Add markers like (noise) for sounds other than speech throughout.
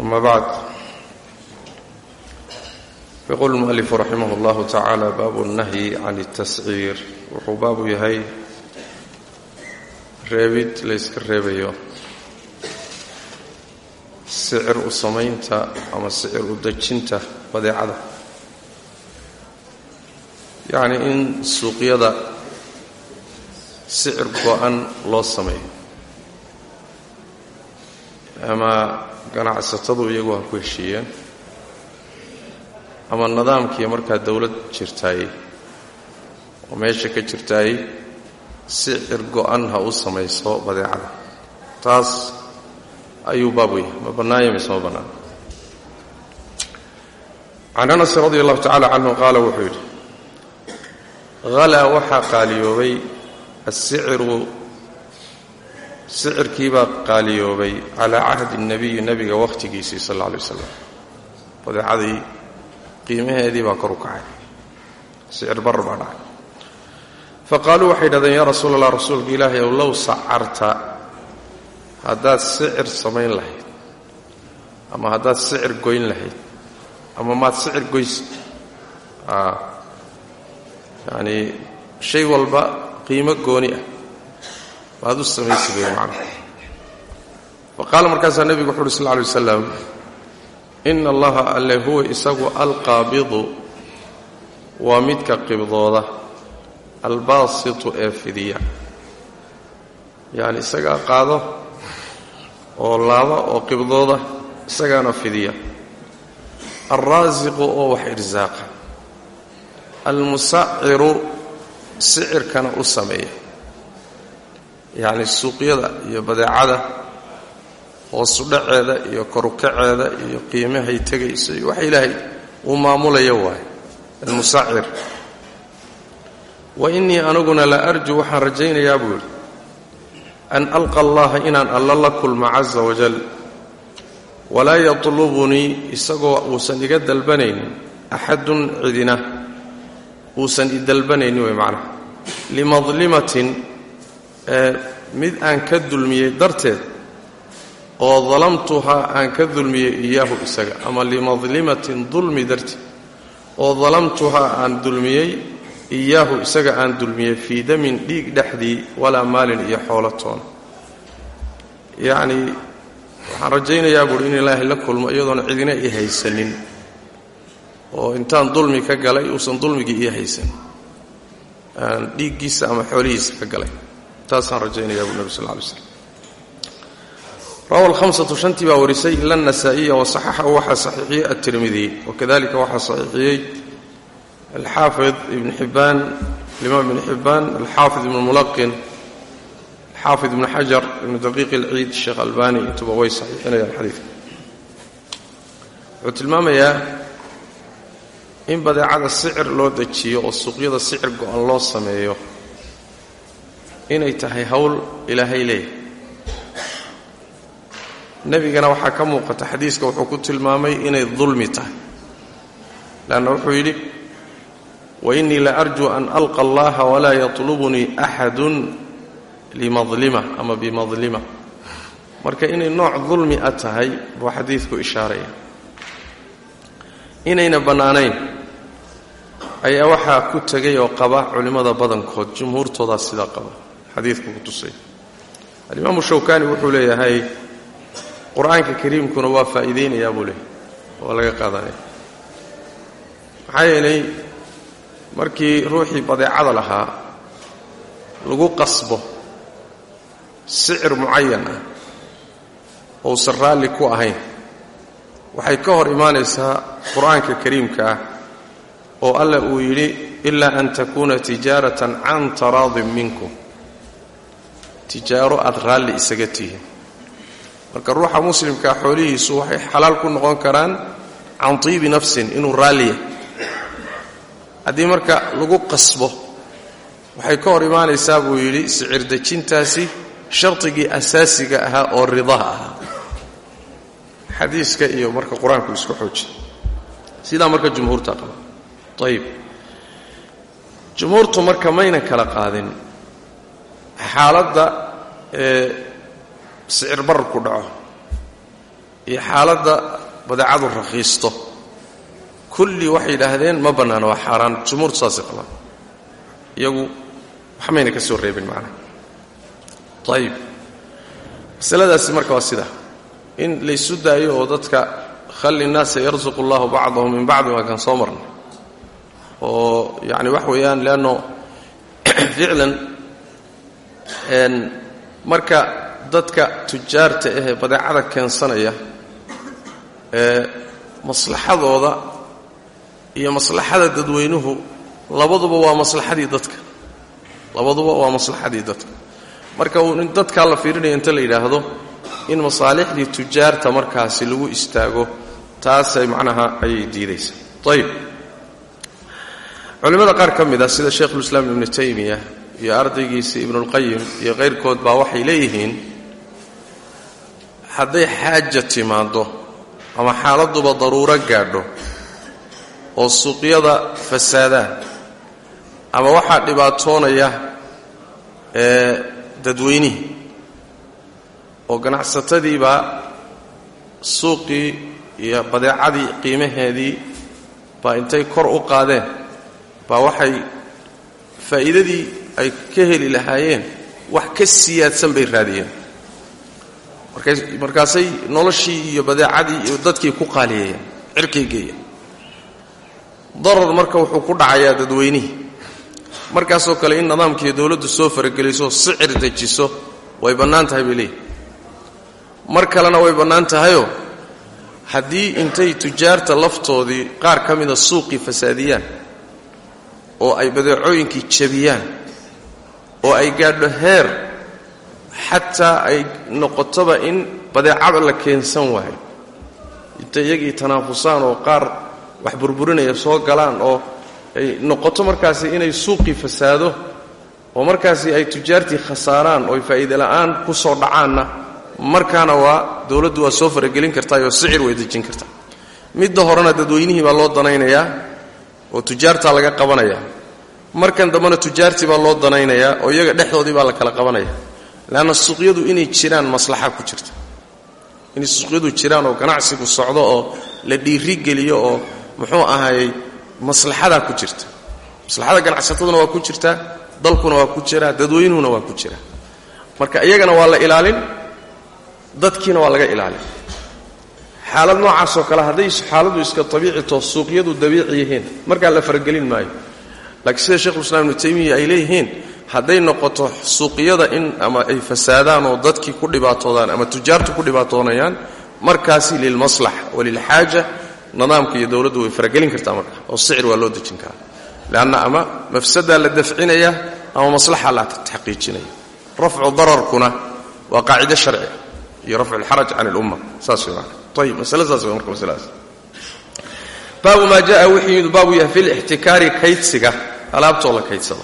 أما بعد يقول المؤلف رحمه الله تعالى باب النهي عن التسعير wuxuu baabu yahay reebid layska reebayo sicir u samaynta ama sicir u dejinta badeecada yacni in suuqyada sicir go-an loo sameeyo ama ganacsatadu iyagu ha ku heshiiyeen. Ama nidaamkii markaa dowlad jirtaayey oo meesha ka jirtaayey sicir go-an ha u samayso badeecada. Taas ayuu baab yahay. Ma bannaanya mise ma bannaan? Can anas radi allahu tacala canhu qaala wuxuu yidhi halaa waxaa qaaliyoobay assiciru sicirkiibaa qaaliyoobay calaa cahdi الnabiyi nebiga wakhtigiisii sal alla alay waslam badeecadii qiimaheedii baa kor u kacay. Sicir bar baa dhacay. Faqaaluu waxay yidhahdeen yaa rasuul allah rasuulka ilaahay ow low sacarta haddaad sicir samayn lahayd ama haddaad sicir goyn lahayd ama maad sicir goysid yacanii shay walba qiimo gooni ah maad u samaysi bay macna. Fa qaala markaasaa nebigu wuxu uhi sal lla alay wasalam ina allaha alle huwa isagu alqaabidu waa midka qibdooda albaasitu ee fidiya. Yacni isagaa qaado oo laaba oo qibdooda isagaana fidiya. Alraasiqu oo wax irsaaqa almusaciru sicirkana u sameeya yacni suuqyada iyo badeecada hoosu dhaceeda iyo korukaceeda iyo qiimahay tegayso iyo wax ilaahay uu maamulaya waaye almusacir wa innii aniguna la arju waxaan rajaynayaa buu an alqa allaha inaan alla la kulmo casa wajal walaa yatlubunii isagoo uusan iga dalbanaynin axadun cidina. Uusan i dalbanaynin way macnaha. Limadlimatin mid aan ka dulmiyey darteed oo dalamtuhaa aan ka dulmiyey iyaahu isaga ama limadlimatin dulmi darteed oo dalamtuhaa aan dulmiyey iyaahu isaga aan dulmiyey fii damin dhiig dhexdii walaa maalin iyo xoolo toona yacnii waxaan rajaynayaa buuhi in ilaahay la kulmo iyadoona cidina ii haysanin oo intaan dulmi ka galay uusan dulmigii ii haysanin aan dhiiggiisa ama xoolihiisa ka galay taasaan rajaynayaa buu nebi sal lla alay slam rawa alhamsatu shantii baa warisay ila nasaa'iya wasaxaxahu waxaa saxiixiyey atirmidiy wakadalika waxaa saxiixiyey alxaafid ibn xibbaan alimaam ibn xibbaan alxaafid ibn mulaqin alxaafid ibn xajar ibn daqiiq alciid sheekh albani intuba way saxiixinayaan xadiidka wuxuu tilmaamayaa in badeecada sicir loo dejiyo oo suuqyada sicir go-an loo sameeyo inay tahay howl ilaahay leeyahay. Nebigana waxaa ka muuqata xadiiska wuxuu ku tilmaamay inay dulmi tahay. Leanna wuxuu yidhi wainii la arjuu an alqa allaha walaa yatlubunii axadun limadlima ama bimadlima. Marka inay nooc dulmi a tahay buu xadiidku ishaaraya. Inayna bannaanayn ayaa waxaa ku tegay oo qaba culimmada badankood jumhuurtoodaa sidaa qaba xadiidku ku tusay. Alimaamu shawkani wuxuu leeyahay qur'aanka kariimkuna waa faa'iidaynayaa buu leeyahy waa laga qaadanaya. Maxaa yeelay markii ruuxii badeecada lahaa lagu qasbo sicir mucayan ah ousan raalli ku ahayn waxay ka hor imaanaysaa qur'aanka kariimka ah oo alla uu yidhi ilaa an takuuna tijaaratan can taraadin minkum tijaaro aad raalli isaga tihiin marka ruuxa muslimkaa xoolihiisu waxay xalaal ku noqon karaan can tiibi nafsin inuu raalliya haddii marka lagu qasbo waxay ka hor imaanaysaa buu yidhi sicir dejintaasi shardigii asaasiga ahaa oo ridaha ahaa. Xadiiska iyo marka qur'aanku isku xooji sidaa marka jumhuurta qaba. Ayib jumhuurtu marka mayna kala qaadin xaaladda sicir bararku dhaco iyo xaaladda badeecadu rakhiisto. Kulli waxay yidhaahdeen ma bannaana waa xaaraan. Jumhuurtu saasay qabaan. Iyagu wax mayna ka soo reebin macnaha ayib masaladaasi marka waa sidaa in laysu daayo oo dadka khalli nnaasa yarsuqu allahu bacdahum min bacdi waa kan soo marnay. Oo yacni wax weeyaan leanno (clears throat) ficlan marka dadka tujaarta ahee badeecada keensanaya ee maslaxadooda iyo maslaxada dadweynuhu labaduba waa maslaxadii dadka. Labaduba waa maslaxadii dadka. Marka in dadkaa la fiirinaya inta la yidhaahdo in masaalixdii tujaarta markaasi lagu istaago taasay macnaha ayay diidaysaa. Ayib culimmada qaar ka mid ah sida sheikhulislaam ibnu taymiya iyo ardaygiisa ibnulqayim iyo kayrkood baa waxay leeyihiin hadday xaaja timaaddo ama xaaladduba daruuro gaadho oo suuqyada fasaadaan ama waxaa dhibaatoonaya ee dadweynihii oo ganacsatadiibaa suuqii iyo badeecadii qiimaheedii baa intay kor u qaadeen baa waxay faa'iidadii ay ka heli lahaayeen wax ka siyaadsan bay raadiyeen. Markaasay noloshii iyo badeecadii iyo dadkii ku qaaliyeeyeen cirkay geeyeen. Darar marka wuxuu ku dhacayaa dadweynihii markaasoo kale in nidaamkiiyo dowladdu soo farageliso sicir dejiso way bannaan tahay bay mar kalena way bannaan tahayoo haddii intay tujaarta laftoodii qaar ka mida suuqii fasaadiyaan oo ay badeecooyinkii jabiyaan oo ay gaadho heer xataa ay noqotoba in badeecada la keensan waayo. Intay iyagii tanaafusaan oo qaar wax burburinaya soo galaan oo ay noqoto markaasi inay suuqii fasaado oo markaasi ay tujaartii khasaaraan oo ay faa'iide la'aan ku soo dhacaanna markaana waa dowladdu waa soo faragelin kartaa oo sicir way dejin kartaa. Midda horena dadweynihii baa loo danaynayaa oo tujaartaa laga qabanayaa markan dambena tujaartii baa loo danaynayaa oo iyaga dhexdoodii baa la kala qabanaya. Leanna suuqyadu inay jiraan maslaxa ku jirta. Inay suuqyadu jiraan oo ganacsigu socdo oo la dhiirigeliyo oo muxuu ahaayey maslaxadaa ku jirta. Maslaxada ganacsataduna waa ku jirtaa dalkuna waa ku jiraa dadweynuhuna waa ku jiraa marka iyagana waa la ilaalin dadkiina waa laga ilaalin. Xaalad noocaasoo kale hadday xaaladu iska abiicitoo suuqyadu dabiici yihiin. Markaa la faragelin maayo laakiin sida shekhulislaam ibnu taymiya ay leeyihiin hadday noqoto suuqyada in ama ay fasaadaan oo dadkii ku dhibaatoodaan ama tujaartu ku dhibaatoonayaan markaasi lilmaslaxa walilxaaja nidaamka iyo dowladdu way faragelin kartaa marka oo sicir waa loo dejin karaa. Leanna ama mafsadaa la dafcinaya ama maslaxa la taxqiijinaya. Rafcu dararkuna waa qaacido sharci iyo rafcu alxaraj can alumma saas way maana ayib saas way marka masaladaas baabu maa jaa yimid baabu yahay fi lixtikaari kaydsiga alaabtoo la kaydsado.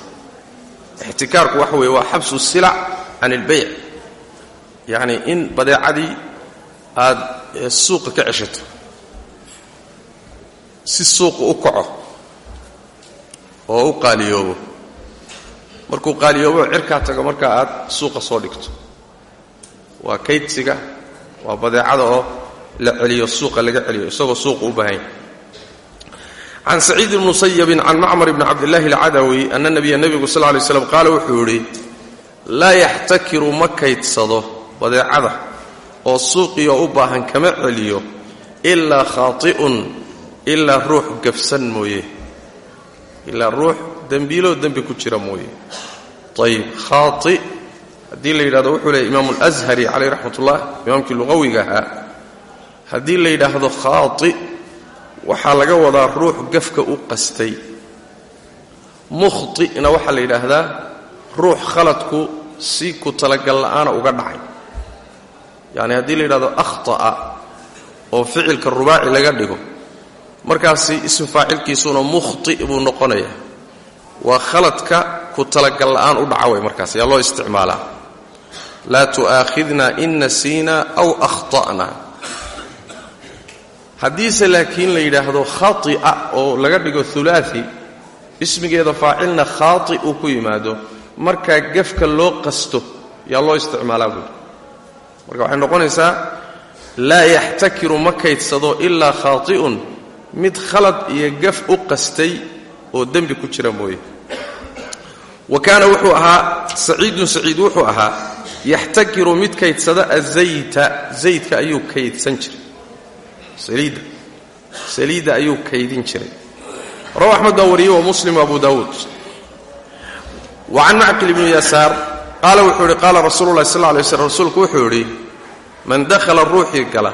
Ixtikaarku waxa weeye waa xabsu silac can ilbayc yacni in badeecadii aad suuqa ka ceshato si suuqu u kaco oo u qaaliyoobo. Markuu qaaliyoobo cirkaa tago markaa aad suuqa soo dhigto. Waa kaydsiga waa badeecada oo la celiyo suuqa laga celiyo isagoo suuqa u baahanya can saciid bni musayabin can macmar bni cabdillahi alcadawi ana nabiya nebigu sal ly slam qaala wuxuu yidhi laa yaxtakiru ma kaydsado badeecada oo suuqiyo u baahan kama celiyo ilaa khaati'un ilaa ruux gafsan mooye. Ilaa ruux dembiiloo dembi ku jira mooye. Ayib khaai haddii la yidhahdo wuxuu leeyay imaamu alashari calayh raxmat ullah imaamkii luqawiga ahaa haddii la yidhaahdo khaai waxaa laga wadaa ruux gafka u qastay. Mukhti'na waxaa la yidhaahdaa ruux khaladku si ku talagal la'aana uga dhacay. Yacni haddii la yidhahdo akhta'a oo ficilka rubaaci laga dhigo markaasi ism faacilkiisuna mukhti buu noqonayaa. Waa khaladka ku talagal la'aan u dhaca way markaas yaa loo isticmaalaa. Laa tu'aakhidna in nasiina aw akhta'na haddiise laakiin la yidhaahdo khati'a oo laga dhigo hulaai ismigeeda faacilna khaati uu ku yimaado markaa gefka loo qasto yaa loo isticmaalaa buuri marka waxay noqonaysaa laa yaxtakiru ma kaydsado ilaa khaati'un mid khalad iyo gaf u qastay oo dembi ku jira mooye. Wa kaana wuxuu ahaa saciidun saciid wuxuu ahaa yaxtakiru mid kaydsada azayta zaydka ayuu kaydsan jiray saliidda saliidda ayuu kaydin jiray. Rawa axmed baa wariyey wa muslim wa abu daawuud wa can macqil ibni yasaar qaala wuxuu yidhi qaala rasuulu llahi sal lla alay slam rasuulku wuxuu yidhi man dakhala ruuxii gala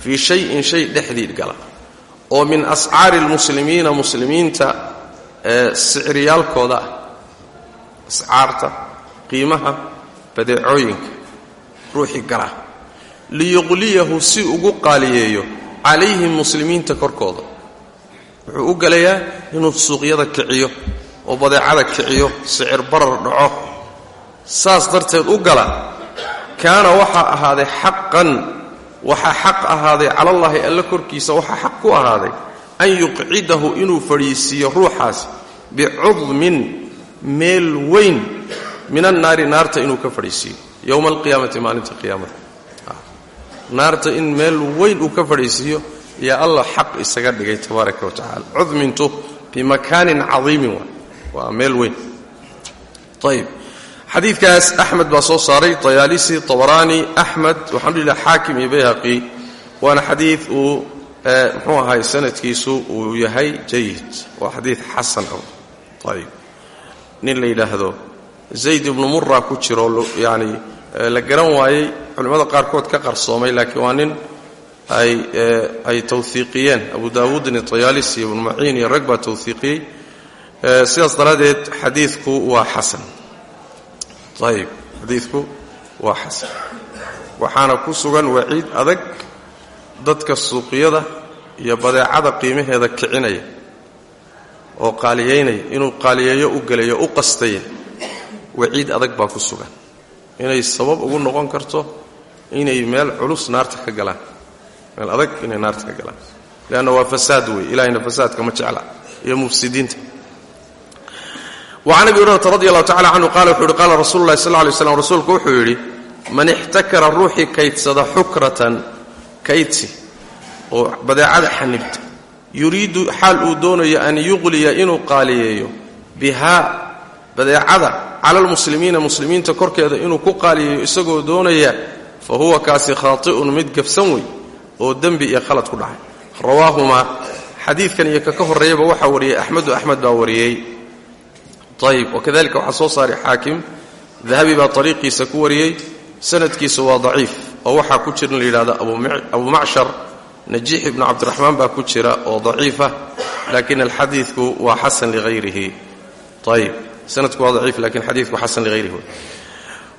fii shayin shay dhexdii gala oo min ascaari lmuslimiina muslimiinta ee sicriyaalkooda ah ascaarta qiimaha badeecooyinka ruuxii gala liyuqliyahu si ugu qaaliyeeyo calayhim muslimiinta korkooda. Wuxuu u galayaa inuu suuqyada kiciyo oo badeecada kiciyo sicir barar dhaco. Saas darteed u gala kaana waxaa ahaaday xaqan waxaa xaq ahaaday calallaahi alla korkiisa waxaa xaq ku ahaaday an yuqcidahu inuu fadhiisiiyo ruuxaas bicudmin meel weyn min annaari naarta inuu ka fadhiisiiyo. Yowma alqiyaamati maalinta qiyaamada naarta in meel weyn uu ka fadhiisiiyo yaa allah xaq isaga dhigay tabaaraka wa tacala cudmintu bimakaanin cadiimin waa meel weyn. Ayb xadiidkaas axmed baa soo saaray tayaalisi tabaraani axmed waxaan xaakim iyo bayhaqi waana xadiid uu muxuu ahay sanadkiisu uu yahay jayid waa xadiid xasan ayb nin la yidhaahdo zayd ibnu mura ku jiro yani la garan waayey. Culimmada qaarkood ka qarsoomay laakiin waa nin ay tawhiiqiyeen abu daawuudin tayaalisi ibnu maciin iyo rag baa tawhiiqiyey sidaas daraaddeed xadiidku waa xasan. Ayib xadiidku waa xasan. Waxaana ku sugan waciid adag dadka suuqyada iyo badeecada qiimaheeda kicinaya oo qaaliyaynaya inuu qaaliyeeyo u gelayo u qastaya. Waciid adag baa ku sugan inay sabab ugu noqon karto inay meel culus naarta ka galaan. Meel adag inay naarta ka galaan. Leanna waa fasaad wey ilahayna fasaadka ma jecla. Iyo mufsidiinta. Wacan abi hurayrata radi allahu tacala canhu qala wuxuu yihi qaala rasulu llahi sal rasuulku wuxuu yidhi man ixtakara ruuxii kaydsada xukratan kaydsi oo badeecada xanibta yuriidu xaal uu doonayo an yuqliya inuu qaaliyeeyo bihaa badeecada cala almuslimiina muslimiinta korkeeda inuu ku qaaliyeeyo isagoo doonaya fa huwa kaasi khaati'un mid gafsan wey oo dembi iyo khalad ku dhacay. Rawaahumaa xadiidkan iyo kaka horreeyaba waxaa wariyey axmedu axmed baa wariyey. Ayib wakadalika waxaa soo saaray xaakim. Dahabi baa ariiqiisa ku wariyey sanadkiisa waa daciif oo waxaa ku jira in la yidhahdo abu macshar najiix ibnu cabdiraxmaan baa ku jira oo daciifa laakin alxadiidku waa xasan liayrihi ayib sanadku waa daciif laakiin xadiidku xasan liayrihi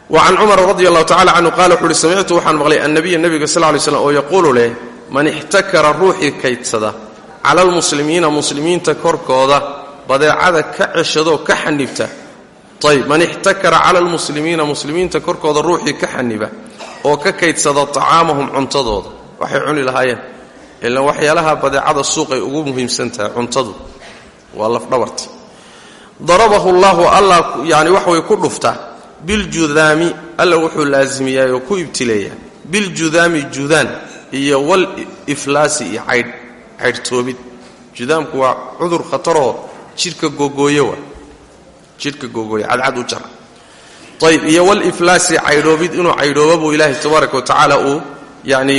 wa can cumar radi allahu tacala canhu qala wuxu uhi samictu waxaan maqlay annabiya nebiga sal lay slam oo yaquulu leh man ixtakara ruuxii kaydsada cala almuslimiina muslimiinta korkooda badeecada ka ceshadoo ka xanibta. Ayb man ixtakara cala almuslimiina muslimiinta korkooda ruuxii ka xaniba oo ka kaydsada tacaamahum cuntadooda waxay cuni lahaayeen. Ilan waxyaalaha badeecada suuqay ugu muhiimsan tahay cuntadu. Waa lafdhabarti darabahu llahu allah yani waxway ku dhuftaa biljudaami alla wuxuu laasimiyaa oo ku ibtileeyaa biljudaami judaan iyo wal iflaasi iyo caydh caydhtoobid judaamku waa cudur khataroo jidhka gogooye waa. Jidhka gogooye cadcad u jara ayb iyo waliflaasi caydhoobid inuu caydhooba buu ilaahay tabaaraka wa tacaala uu yani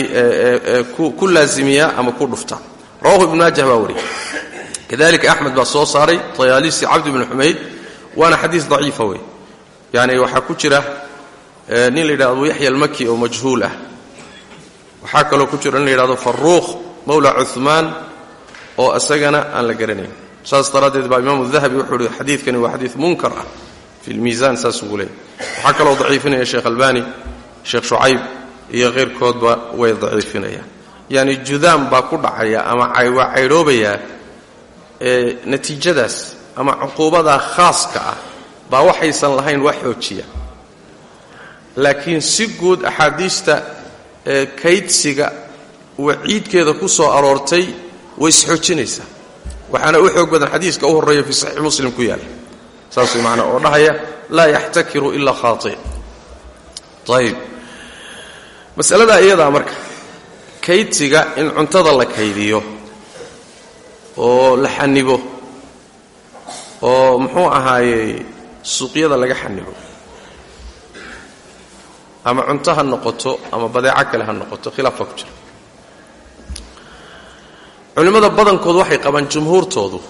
ku laasimiyaa ama ku dhuftaa rawahu ibnu maajah baa wariyay kadalika axmed baa soo saaray tayaalisi cabdi bni xumayd waana xadiis daciifa wey. Yani waxaa ku jira nin la yidhahdo abu yaxya almaki oo majhuul ah. Waxaa kaloo ku jira nin la yidhahdo faruuq mawla cumaan oo isagana aan la garanayn. Saas daraaddeed baa imaamu dahabi wuxuu ihi xadiidkani waa xadiid munkar ah fi lmiisaan saas ugu leeyay waxaa kaloo daciifinaya sheekh albani sheekh shucayb iyo keyrkoodba way daciifinayaan. Yacni judaam baa ku dhacaya ama waa caydhoobayaa natiijadaas ama cuquubadaa khaaska ah baa waxaysan lahayn wax xoojiya. Laakiin si guud axaadiista kaydsiga waciidkeeda ku soo aroortay way isxoojinaysaa waxaana u xoog badan xadiiska u horreeya fii saxiix muslim ku yaalla saas way macnaa oo dhahaya laa yaxtakiru ilaa khaati' ayib masaladaa iyadaa marka kaydsiga in cuntada la kaydiyo oo la xanibo oo muxuu ahaayey suuqyada laga xanibo. Ama cunto ha noqoto ama badeeco kale ha noqoto khilaafa ku jira. Culimmada badankood waxay qabaan jumhuurtoodu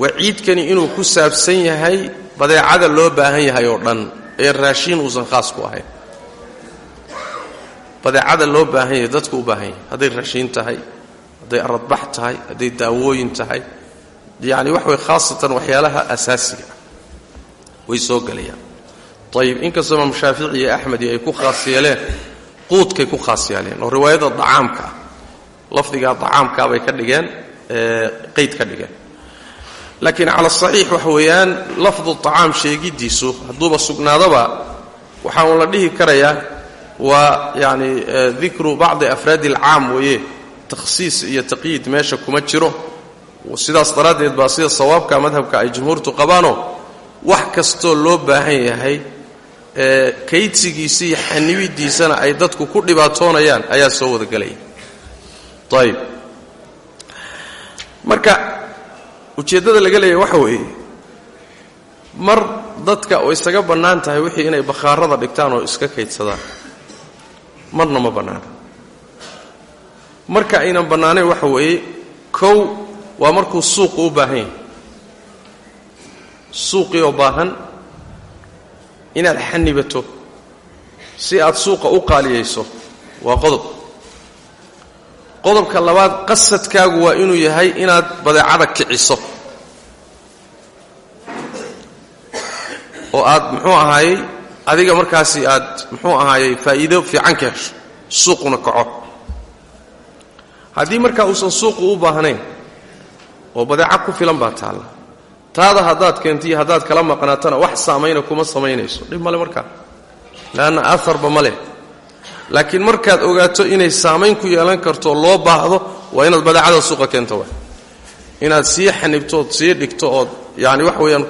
waciidkani inuu ku saabsan yahay badeecada loo baahan yahay oo dhan ee raashiin uusan khaas ku ahayn. Badeecada loo baahan yahay dadku u baahan yahay hadday raashiin tahay hadday aradbax tahay hadday daawooyin tahay yacni wax way khaasatan waxyaalaha asaasiga way soo gelayaan ayib inkastoo imaam shaafici iyo axmed ay ku khaas yeeleen quudkay ku khaas yeeleen oo riwaayada dacaamka ah lafdigaa dacaamkaa bay ka dhigeen qayd ka dhigeen. Laakiin cala saxiix waxa weeyaan lafdu acaam sheegiddiisu hadduuba sugnaadaba waxaa uun la dhihi karayaa waa yani dikru bacdi afraadi alcaam weeye takhsiis iyo taqyiid meesha kuma jiro. Sidaas daraaddeed baa sida sawaabka madhabka ay jumhuurtu qabaanoo wax kastoo loo baahan yahay kaydsigiisa iyo xanibidiisana ay dadku ku dhibaatoonayaan ayaa soo wada gelaya ayib marka ujeeddada laga leeyahy waxa weeye mar dadka oo isaga bannaan tahay wixii inay bakhaarada dhigtaan oo iska kaydsadaan marna ma bannaana marka aynan bannaanayn waxa weeye kow waa markuu suuqu u baahan yahay. Suuqii oo baahan inaad xanibato si aad suuqa u qaaliyayso waa qodob. Qodobka labaad qasadkaagu waa inuu yahay inaad badeecada kiciso. Oo aad muxuu ahaayey adiga markaasi aad muxuu ahaayey faa'iido fiican ka hesho suuquna kaco haddii markaa uusan suuqu u baahnayn oo badeeca ku filan baa taalla. Taada haddaad keentiyo haddaad kala maqnaatana wax saamayna kuma samaynayso. Dhib male markaa. Leanna aarba ma leh. Laakiin markaad ogaato inay saamayn ku yeelan karto loo baahdo waa inaad badeecada suuqa keento wa inaad sii xanibtood sii dhigto ood yani wax weeyaan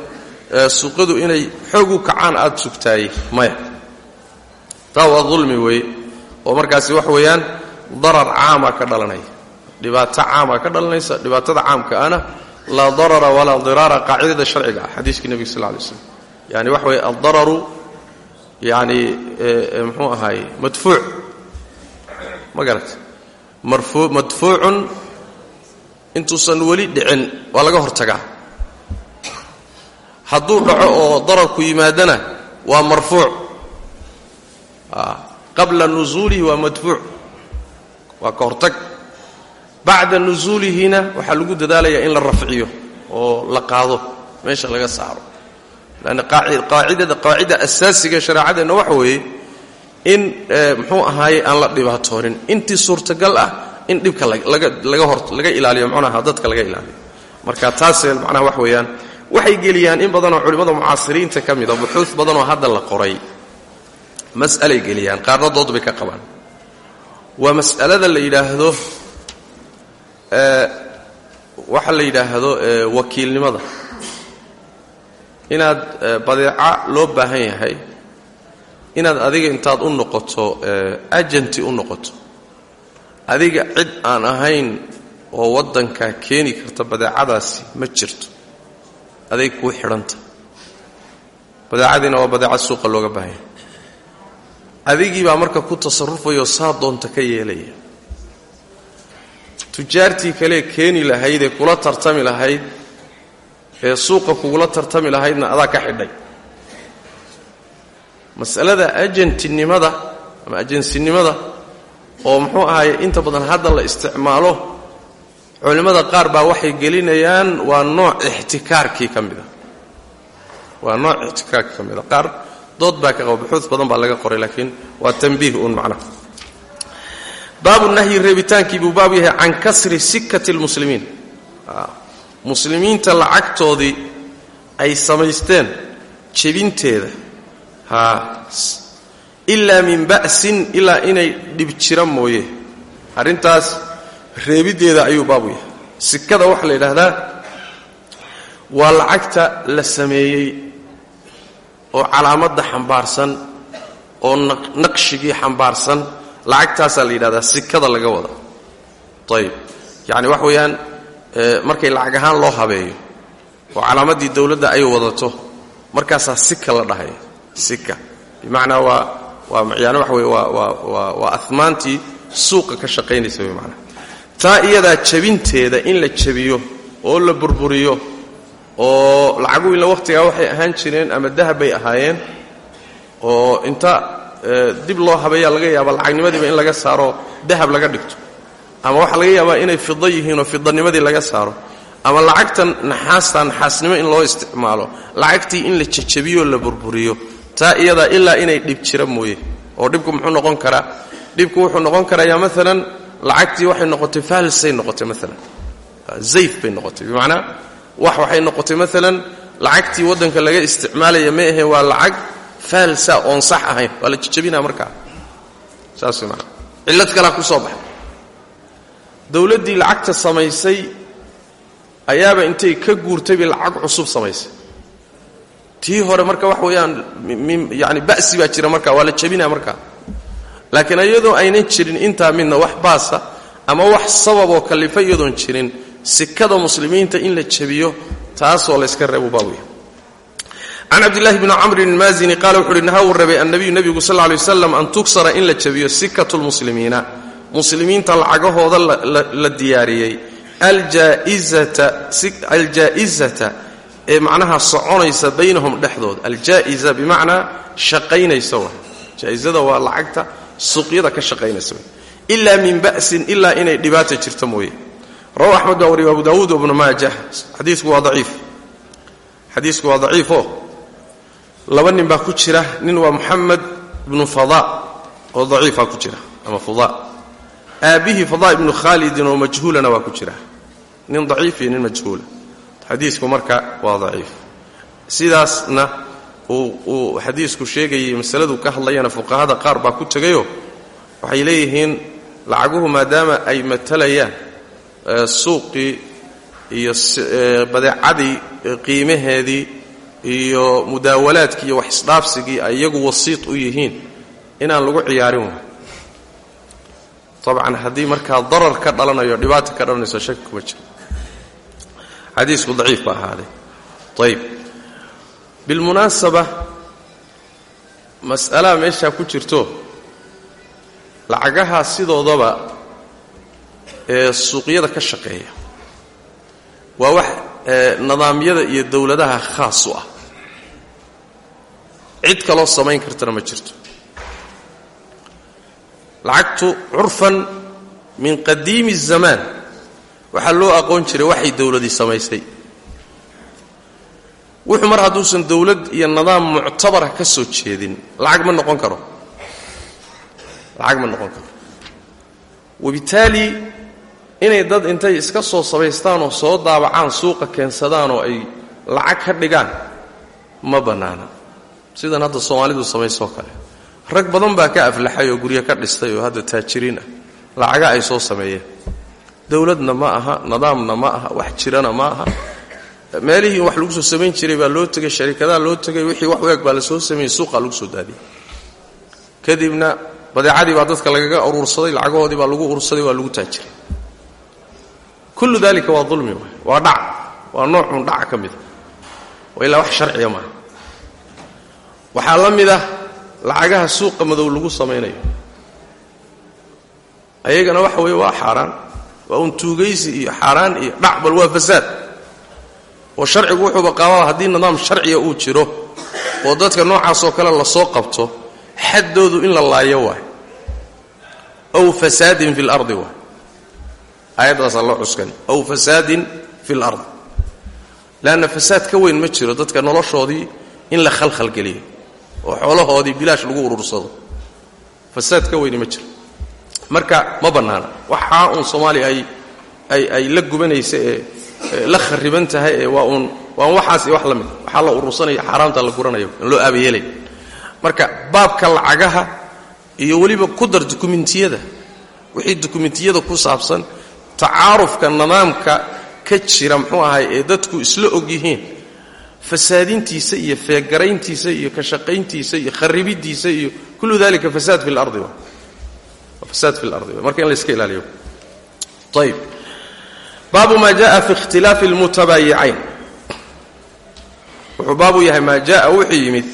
suuqyadu inay xoog u kacaan aad sugtaayey maya. Taa waa dulmi weeye. Oo markaasi wax weeyaan darar caama ka dhalanaya. Dhibaato caama ka dhalanaysa dhibaatada caamka ana laa darara walaa diraara qaacidada sharciga ah xadiiskii nebiga sal lay slam yani waxa weeye addararu yani mxuu ahaaye madfuuc. Ma garata madfuucun intuusan weli dhicin waa laga hortagaa. Hadduu dhaco oo dararku yimaadana waa marfuuc. Qabla nusuulihi waa madfuuc waa ka hortag. Bacda nusuulihina waxaa lagu dadaalayaa in la rafciyo oo la qaado meesha laga saaro. Lanna qaacidada qaacida asaasiga shareecadeenna waxa weeye in muxuu ahaaye aan la dhibaatoonin. Intii suurtagal ah in dhibka laga ilaaliyo mxunaha dadka laga ilaaliyo. Marka taasee macnaha wax weeyaan waxay geliyaan in badanoo culimmada mucaasiriinta ka mida buxuud badanoo hadda la qoray mas'alay geliyaan qaarna dood bay ka qabaan waa mas'alada la yidhaahdo waxa la yidhaahdo wakiilnimada. Inaad badeeca loo baahan yahay inaad adiga intaad u noqoto agenti u noqoto. Adiga cid aan ahayn oo waddankaa keeni karta badeecadaasi ma jirto. Aday kuu xidhanta. Badeecadiina waa badeecad suuqa looga baahan yahay adigii baa marka ku tasarufayoo saa doonta ka yeelaya. Tujaartii kalee keeni lahayd ee kula tartami lahayd ee suuqa kugula tartami lahaydna adaa ka xidhay. Masalada ajentinimada ama ajensinimada oo muxuu ahaye inta badan hadda la isticmaalo culimmada qaar baa waxay gelinayaan waa nooc ixtikaarkii ka mida waa nooc ixtikaarkii ka mida qaar dood baa ka qaba buxuud badan baa laga qoray laakiin waa tambiih uun macnaha baabu nahyi reebitaankii buu baab yahay can kasri sikati lmuslimiin muslimiinta lacagtoodii ay samaysteen jebinteeda. Ilaa min ba'sin ilaa inay dhib jira mooye. Arrintaas reebiddeeda ayuu baabu yahay. Sikada waxaa la yidhaahdaa waa lacagta la sameeyey oo calaamadda xambaarsan oo naqshigii xambaarsan lacagtaasaa la yidhahdaa sikada laga wada ayib yacni wax weeyaan markay lacag ahaan loo habeeyo oo calaamaddii dawladda ay wadato markaasaa sika la dhahaya sika. Bimacnaa waa waa yaani waxa weye waa waa waa waa ahmaantii suuqa ka shaqaynaysa wey taa iyadaa jebinteeda in la jebiyo oo la burburiyo oo lacagu ila wakhtigaa waxay ahaan jireen ama dahab bay ahaayeen oo inta dib loo habeeyaa laga yaaba lacagnimadiiba in laga saaro dahab laga dhigto. Ama waxaa laga yaabaa inay fido yihiinoo fidanimadii laga saaro. Ama lacagtan naxaasta naxaasnimo in loo isticmaalo. Lacagtii in la jejebiyoo la burburiyo. Taa iyadaa ilaa inay dhib jira mooye. Oo dhibku muxuu noqon karaa? Dhibku wuxuu noqon karayaa maalan lacagtii waxay noqotay faalsay noqotay maalan zayf bay noqotay. Bimacnaa wax waxay noqotay maalan lacagtii waddanka laga isticmaalaya ma ahe waa lacag faalsa oon sax ahayn. Waa la jejebinaa markaa. Saas kalaa ku soo baxay. Dowladdii lacagta samaysay ayaaba intay ka guurtay bay lacag cusub samaysay. Tii hore marka wax weeyaan yani ba'si baa jira marka waa la jebinaa markaa laakiin iyadoo aynan jirin intaa midna wax baasa ama wax sababoo kallifa iyadoon jirin sikada muslimiinta in la jebiyo taasoo layska reebu baabuya can cabdillahi bni camrin ilmaazini qaala wuxu uhi naha uu rabay annabiyu nebigu sal lla waslam an tugsara in la jebiyo sikatu lmuslimiina muslimiinta lacagahooda la diyaariyey. Aljaa'izata ee macnaha soconaysa baynahum dhexdooda aljaa'iza bimacnaa shaqaynaysa wa jaa'izada waa lacagta suuqyada ka shaqaynaysa ilaa min ba'sin ilaa inay dhibaata jirto mooye rawa axmed baa wariya abu daawuud ibnu maajah xadiisku waa daciif. Xadiisku waa daciifo laba nin baa ku jira. Nin waa muxamed ibnu fada oo daciifa ku jira ama fuda aabbihii fada ibnu khaalidin oo majhuulana waa ku jira. Nin daciif iyo nin majhuula xadiisku marka waa daciif. Sidaasna uu xadiisku sheegayay masaladu ka hadlayana fuqahada qaar baa ku tegayo waxay leeyihiin lacaguhu maadaama ay matalayaan suuqii iyo badeecadii qiimaheedii iyo mudaawalaadkii iyo wax isdhaafsigii ay iyagu wasiit u yihiin inaan lagu ciyaarin waay. Abcan haddii markaa darar ka dhalanayo dhibaata ka dhalanayso shaki kuma jiro. Xadiisku daciif ba ahaaday. Ayib bilmunaasaba mas'alaha meeshaa ku jirto lacagaha sidoodaba ee suuqyada ka shaqeeya. Waa wax nidaamyada iyo dowladaha khaas ah. Cid kaloo samayn kartana ma jirto. Lacagtu curfan min qadiimi الzamaan waxaa loo aqoon jiray waxay dowladii samaysay wuxuu mar hadduusan dowlad iyo nidaam muctabara ka soo jeedin lacag ma noqon karo. Lacag ma noqon karo. Wabitaali inay dad intay iska soo samaystaan oo soo daabacaan suuqa keensadaan oo ay lacag ka dhigaan ma bannaana. Sidan hadda soomaalidu samaysoo kale. Rag badan baa ka aflaxay oo guryo ka dhistay oo hadda taajiriin ah. Lacaga ay soo sameeyeen. Dowladna ma aha nidaamna ma aha wax jirana ma aha. Meelihii wax lagu soo samayn jiray baa loo tegay sharikadaha loo tegay wixii wax weeg baa la soo sameeyey suuqaa lagu soo daadiyey. Kadibna badeecadii baa dadka lagaga uruursaday lacagahoodii baa lagu urursaday waa lagu taajiray kullu dalika waa dulmi waa dhac waa noocun dhaca ka mida ilaa wax sharciya maaha waxaa la mid ah lacagaha suuqa madow lagu samaynayo ayagana waxa weeye waa xaaraan waa un tuugaysi iyo xaaraan iyo dhac bal waa fasaad oo sharcigu wuxuuba qaabaa haddii nidaam sharciga uu jiro oo dadka noocaasoo kale la soo qabto xaddoodu in la laayo waay ow fasaadin fi lardi waay aayaddaasaa loo cuskani ow fasaadin fi lard leanna fasaad ka weyn ma jiro dadka noloshoodii in la khalkhalgeliyo oo xoolahoodii bilaash lagu urursado. Fasaad ka weyni ma jiro. Marka ma bannaana. Waxaa uun soomaaliya ay ay ay la gubanaysa la khariban tahay waa uun waxaas iyo wax la mid. Waxaa la urursanaya xaaraamta la guranayo aan loo aabayeelay marka baabka lacagaha iyo weliba ku dar dukumentiyada wixii dukumentiyada ku saabsan tacaarufka nidaamka ka jira muxuu ahay ee dadku isla og yihiin. Fasaadintiisa iyo feegarayntiisa iyo ka shaqayntiisa iyo kharibidiisa iyo kullu dalika fasaad fi lardi fasaad fi lardi marka in la iska ilaaliyo. Ayib baabu ma jaa fi ikhtilaafi almutabaayicayn wuxuu baabu yahay maa jaa wuxuu yimid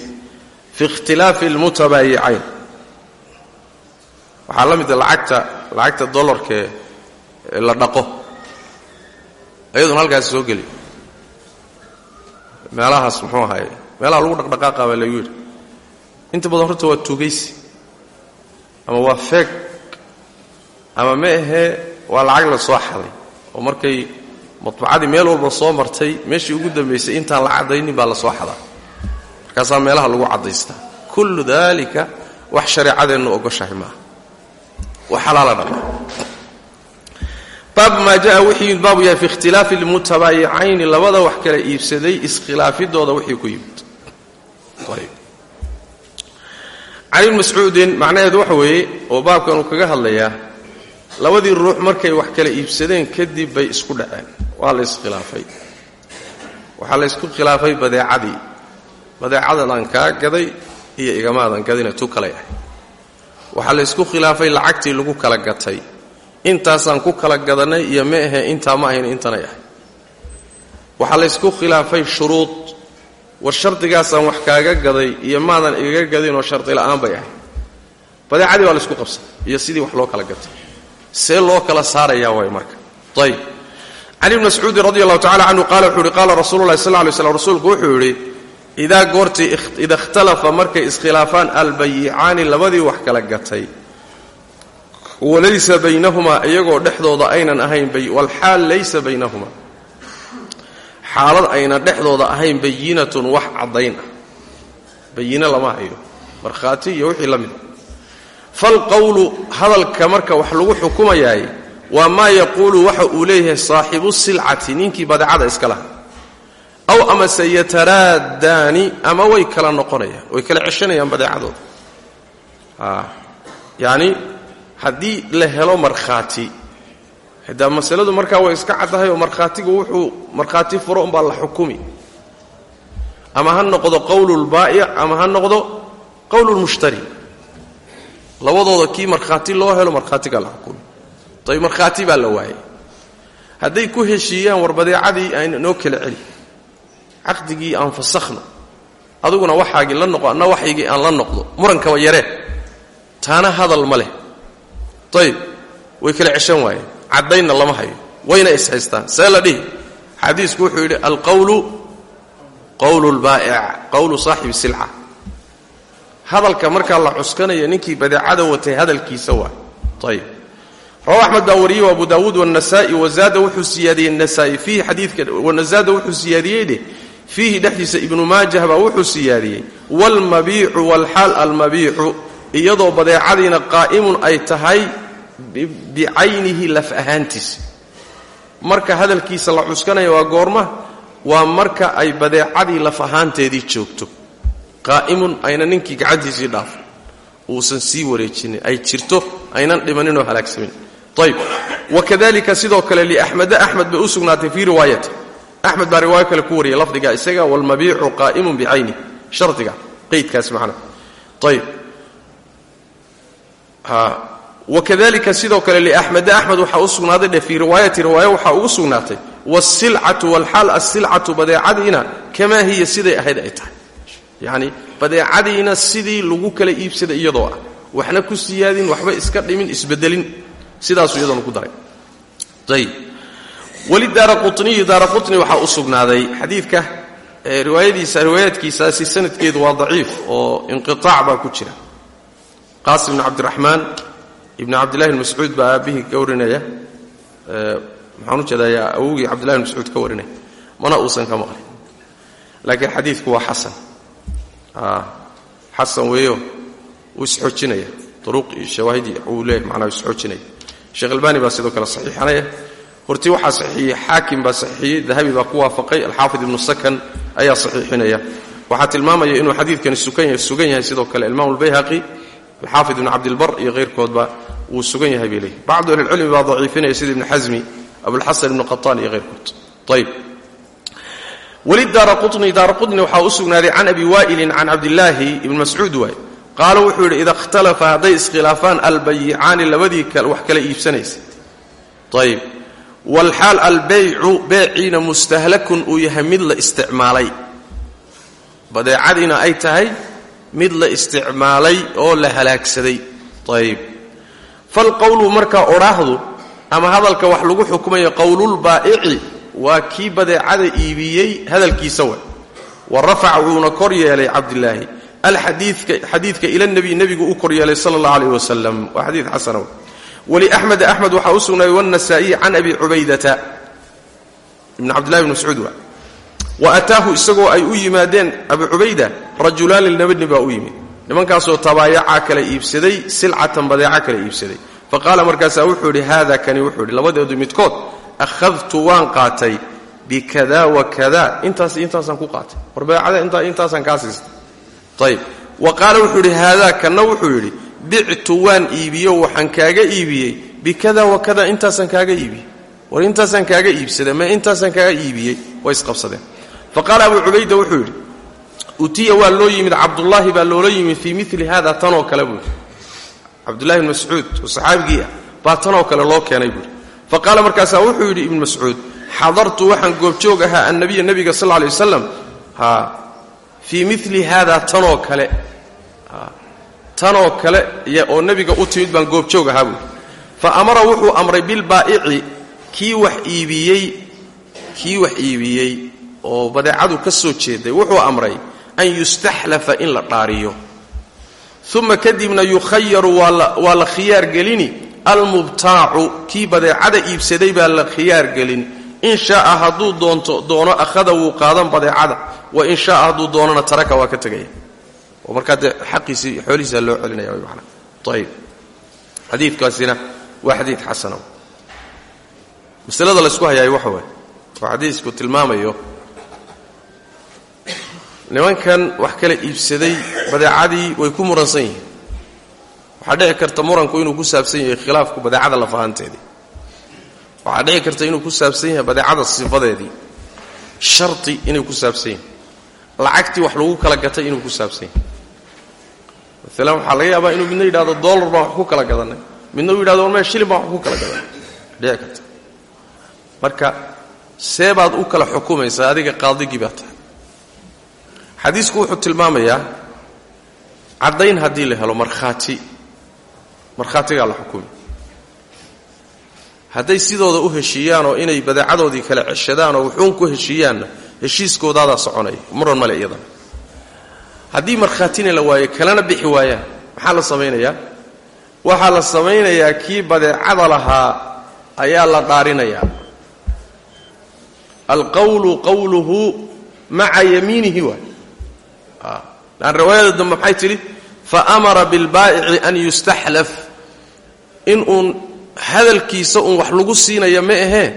fi ikhtilaafi almutabaayicayn waxaa la mida lacagta lacagta dollarkee la dhaqo. Iyaduna halkaas soo geli. Meelahaas muxuu ahaye meelaha lagu dhaqdhaqaaqa baa lagu yidhi. Inta badan horta waa tuugaysi. Ama waa feeg. Ama ma ahee waa lacag la soo xaday oo markay matbacadii meel walba soo martay meeshii ugu dambaysay intaan la caddaynin baa la soo xadaa markaasaa meelaha lagu caddaystaa kullu daalika wax shareecadeennu ogoshahay maaha. Wax xalaala dhan baabu maa jaa wixii yimid baabu yahay fi ikhtilaafi almutabaayicayni labada wax kala iibsaday iskhilaafidooda wixii ku yimid. Can ibni mascuudin macnaheedu waxa weeye oo baabkan uu kaga hadlayaa labadii ruux markay wax kala iibsadeen kadib bay isku dhaceen. Waa la iskhilaafay. Waxaa la ysku khilaafay badeecadii. Badeecadanaan kaa gaday iyo igamaadan gadina tu kalay ahay. Waxaa la khilaafay lacagtii lagu kala gatay intaasaan ku kala gadanay iyo ma ahe intaa ma ahayn intanay ahay waxaa la ysku khilaafay shuruud war shardigaasaan wax kaaga gaday iyo maadan igaga gadinoo shardi la'aan bay ahay badeecadii waa la ysku qabsay iyo sidii wax loo kala gatay. See loo kala saarayaa waay marka. Ayb can ibni mascuudin radi allahu tacala canhu qaala wuxuu yihi qaala rasuulu lahi sal lay slam rasuulku wuxuu yidhi idaa goortii ida ikhtalafa markay iskhilaafaan albayicaani labadii wax kala gatay walaysa baynahumaa iyagoo dhexdooda aynan ahayn walxaal laysa baynahumaa xaalad aynan dhexdooda ahayn bayinatun wax caddayn ah. Bayino lama hayo. Markhaati iyo wixii la mida falqowlu hadalka marka wax lagu xukumayaay waa maa yaquulu waxa uu leeyahay saaxibu silcati ninkii badeecada iska laha aw amase yataraadaani ama way kala noqonayaan way kala ceshanayaan badeecadooda. Yacni haddii la helo markhaati xitaa masaladu markaa way iska caddahay oo markhaatigu wuxuu markhaati furo umbaa la xukumi. Ama ha noqdo qowlulbaa'ic ama ha noqdo qowlulmushtari labadooda kii markhaati loo helo markhaatigaa la xukumi. Ayb markhaati baa la waayay. Hadday ku heshiiyaan war badeecadii ayna noo kala celi caqdigii aan fasakhno adiguna waxaagii la noqo anna waxaygii aan la noqdo. Murankaba yaree taana hadal ma leh ayb way kala ceshan waayeen. Caddaynna lama hayo. Wayna ishaystaan see la dhihi. Xadiisku wuxuu yidhi alqowlu qowlu lbaa'ic qowlu saaxibi silca. Hadalka markaa la cuskanaya ninkii badeecada watay hadalkiisa waa. Ayb rawa axmed baa wariyey abu daawuud wanasaai wazaada wuxuu siyaadiyey nasaai fiihi xadiidka wanazaada wuxuu siyaadiyey dheh fiihi dhexdiisa ibnu maajah baa wuxuu siyaadiyey. Waalmabiicu waalxaal almabiicu iyadoo badeecadiina qaa'imun ay tahay bicaynihi laf ahaantiisa marka hadalkiisa la cuskanaya waa goorma waa marka ay badeecadii laf ahaanteedii joogto. Qaa'imun ayna ninkii gacantiisii dhaafin uusan sii wareejinin ay jirto aynan dhimaninoo halaagsamin. Ayb wakadalika sidoo kale liaxmeda axmed bay u sugnaatay fii riwaayati axmed baa riwaayo kale ku wariyay lafdiga isaga waalmabiicu qaa'imun bicaynih shardiga qaydkaas macna. Ayb wakadalika sidoo kale liaxmeda axmed waxaa u sugnaaday dhe fii riwaayati riwaayo waxaa ugu sugnaatay waalsilcatu walxaal alsilcatu badeecadiina kamaa hiya siday ahayd ay tahay. Yacni badeecadiina sidii lagu kala iibsada iyadoo ah. Waxna ku siyaadin waxba iska dhimin isbedelin. Sidaasuu iyadoona ku daray. Ayb welidaara quniyi daara waxaa u sugnaaday xadiidka riwaayadiisa riwaayaadkiisaasi sanadkeedu waa daciif oo inqiaac baa ku jira qaasim ibn cabdiraxmaan ibn cabdillahi bn baa aabbihii ka warinaya. Maxaan u jeedayaa awogii cabdillahi bn ka warinaya mana uusan ka maqlin. Laakiin xadiidku waa xasan. Xasan weeyo. Wuu isxoojinaya duruuq iyo shawaahidii uu leeyahay macnaha isxoojinaya sheekh albani baa sidoo kale saxiixanaya. Hortii waxaa saxiixiyey xaakim baa saxiixiyey dahabi baa ku waafaqay alxaafid ibnu sakan ayaa saxiixinaya. Waxaa tilmaamaya inuu xadiidkani sugan yahay sidoo kale. Imaam albayhaqi alxaafid ibnu cabdilbar iyo hayrkoodba wuu sugan yahay bay leeyihi bacdu ahlilcilmi baa daciifinaya sida ibnu xasmi abulxasan ibnu qataan iyo hayrkood ayb weli daara quni daara qutni waxaa u sugnaaday can abi waa'ilin can cabdillaahi ibni mascuud waay qaala wuxuu yidhi ida ikhtalafa hadday iskhilaafaan albayicaani labadii wax kala iibsanaysa ayb walxaal albeycu beeciina mustahlakun uu yahay mid la isticmaalay badeecadiina ay tahay mid la isticmaalay oo la halaagsaday. Ayb falqowlu markaa odhaahdu ama hadalka wax lagu xukumayo qowlulbaa'ici waa kii badeecada iibiyey hadalkiisa wa wa rafaca wuuna kor yeelay cabdilaahi alxadiidka ila nebi nebigu u kor yeelay sala allah alayh wasalam waa xadiid xasana waliaxmed axmed waxaa u sugnaaday wannasaa'iyi can abi cubaydata. Ibn cabdillahi bn mascuud waa wa ataahu isagoo ay u yimaadeen abu cubayda rajulaani laba nin baa u yimid. Nimankaasoo tabaayacaa kala iibsaday silcatan badeeca kala iibsaday. Fa qaala markaasaa wuxuu idhi haada kani wuxuu idhi labadeedu midkood akhadtu waan qaatay bikada wa kada intaas intaasaan ku qaatay. War badeecada intaasaan kaa siistay. Ayb wa qaala wuxuu idhi haadaa kanna wuxuu yidhi bictu waan iibiyo waxaan kaaga iibiyey. Bikada wa kada intaasaan kaaga iibiyey. War intaasaan kaaga iibsaday me intaasaan kaaga iibiyey way isqabsadeen fa qaala abu cubayda wuxuu yidhi utiya waa loo yimid cabdullaahi baa loola yimid fii mili hada tanoo kale buu yidhi. Cabdullahi bn mascuud oo saxaabigii ah baa tanoo kale loo keenay buuhi fa qaala markaasaa wuxuu yidhi ibnu mascuud xadartu waxaan goobjoog ahaa annabiya nebiga sal lla lay wasalam ha fii mili haada tanoo kale tanoo kale oo nebiga u timid baan goobjoog ahaa buuhi fa amara wuxuu amray bilbaa'ici kii wax iibiyey oo badeecadu ka soo jeeday wuxuu amray an yustaxlafa in la dhaariyo. Uma kadibna yukhayaru waa la khiyaar gelini almubtaacu kii badeecada iibsaday baa la khiyaar gelin. In shaaa hadduu doonto doono akhada wuu qaadan badeecada. Wa in shaaa hadduu doonona taraka waa ka tegaya. Oo markaa dee xaqiisii xoolihiisa loo celinaya man ayib xadiidkaasina waa xadiid xasana masalada laysku hayaayo waxa waay. Oo xadiisku tilmaamayo nimankan wax kala iibsaday badeecadii way ku muransan yihiin. Waxaa dhici karta muranku inuu ku saabsan yahay khilaafku badeecada lafahanteedii. Waxaa dhici karta inuu ku saabsan yahay badeecada sifadeedii. Sharti inay ku saabsan yihiin lacagtii wax lagu kala gatay inuu ku saabsan yahay. Maalan waxaa laga yaabaa inuu midna yidhahdo dollar baan wax ku kala gadanay. Midna uu yidhahdo warmee shilin baan wax ku kala gadanay. Dhici karta. Marka see baad u kala xukumaysaa adiga qaadigii baa tahay xadiisku wuxuu tilmaamayaa caddayn haddii la helo markhaati. Markhaatigaa la xukumi hadday sidooda u heshiiyaan oo inay badeecadoodii kala ceshadaan oo wuxuun ku heshiiyaanna heshiiskoodaadaa soconaya muran male iyadana. Haddii markhaatina la waayo kalena bixi waayaan. Maxaa la samaynayaa? Waxaa la samaynayaa kii badeecada lahaa ayaa la dhaarinayaa alqawlu qawluhu maca yamiinihi waay lan riwaayada dambe maxay tidhi? Fa amara bilbaa'ici an yustaxlaf. In uun hadalkiisa uun wax lagu siinaya ma ahee?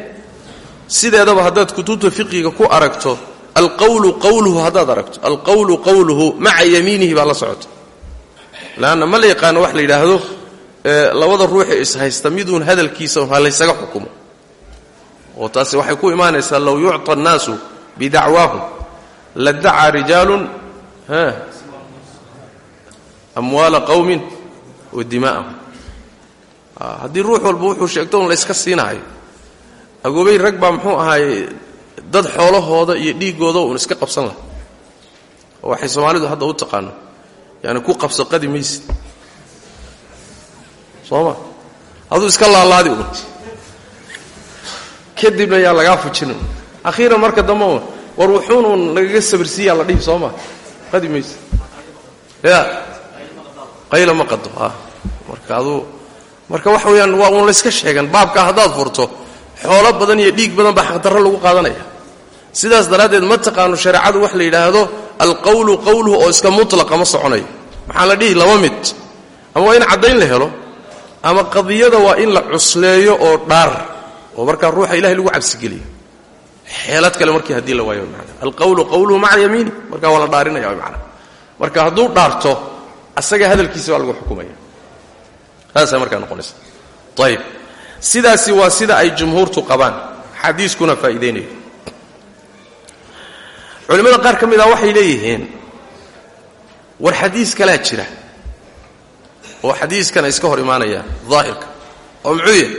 Sideedaba haddaad kutubta fiqiga ku aragto alqawlu qawluhu haddaad aragto alqawlu qawluhu maca yamiinihi baa la socota. Leanna ma la yaqaano wax la yidhaahdo labada ruuxee ishaysta miduun hadalkiisa ha laysaga xukumo. Oo taasi waxay ku imaanaysaa low yucطa annaasu bidacwaahum ladacaa rijaalun amwaala qowmin wa dimaa'ahum. Haddii ruux walba wuxuu sheegto un layska siinahayo agoobay rag baa muxuu ahaaye dad xoolahooda iyo dhiiggooda uun iska qabsan laha oo waxay soomaalidu hadda u taqaano. Yaani ku qabso qadi maysid. Soo ma aduu iska laalaadi un. Kadibna yaa lagaa fujinin akhiiran marka dambe un war wuxuunuun nagaga sabirsiiyaa la dhihi soo ma qadi maysid ya. Qayla ma qado. A marka aduu marka waxa weeyaan waa uun layska sheegan. Baabkaa haddaad furto xoolo badan iyo dhiig badan baa xaqdarro lagu qaadanaya. Sidaas daraaddeed ma taqaano shareecadu wax la yidhaahdo alqawlu qawluhu oo iska mutlaqa ma soconayo maxaa la dhihi laba mid. Ama waa in caddayn la helo ama qadiyada waa in la cusleeyo oo dhaar oo markaa ruuxa ilahay lagu cabsigeliyo xeelad kale markii haddii la waayo man alqawlu qawluhu maca yamiini markaa waa la dhaarinaya man marka hadduu dhaarto asaga hadalkiisa baa lagu xukumaya. Saasaa markaa noqonaysa. Ayib sidaasi waa sida ay jumhuurtu qabaan. Xadiiskuna faa'iidaynayo culimmada qaar ka mid ah waxay leeyihiin war xadiis kalaa jira oo xadiiskana iska hor imaanaya daahirka. Oo muxuu yahay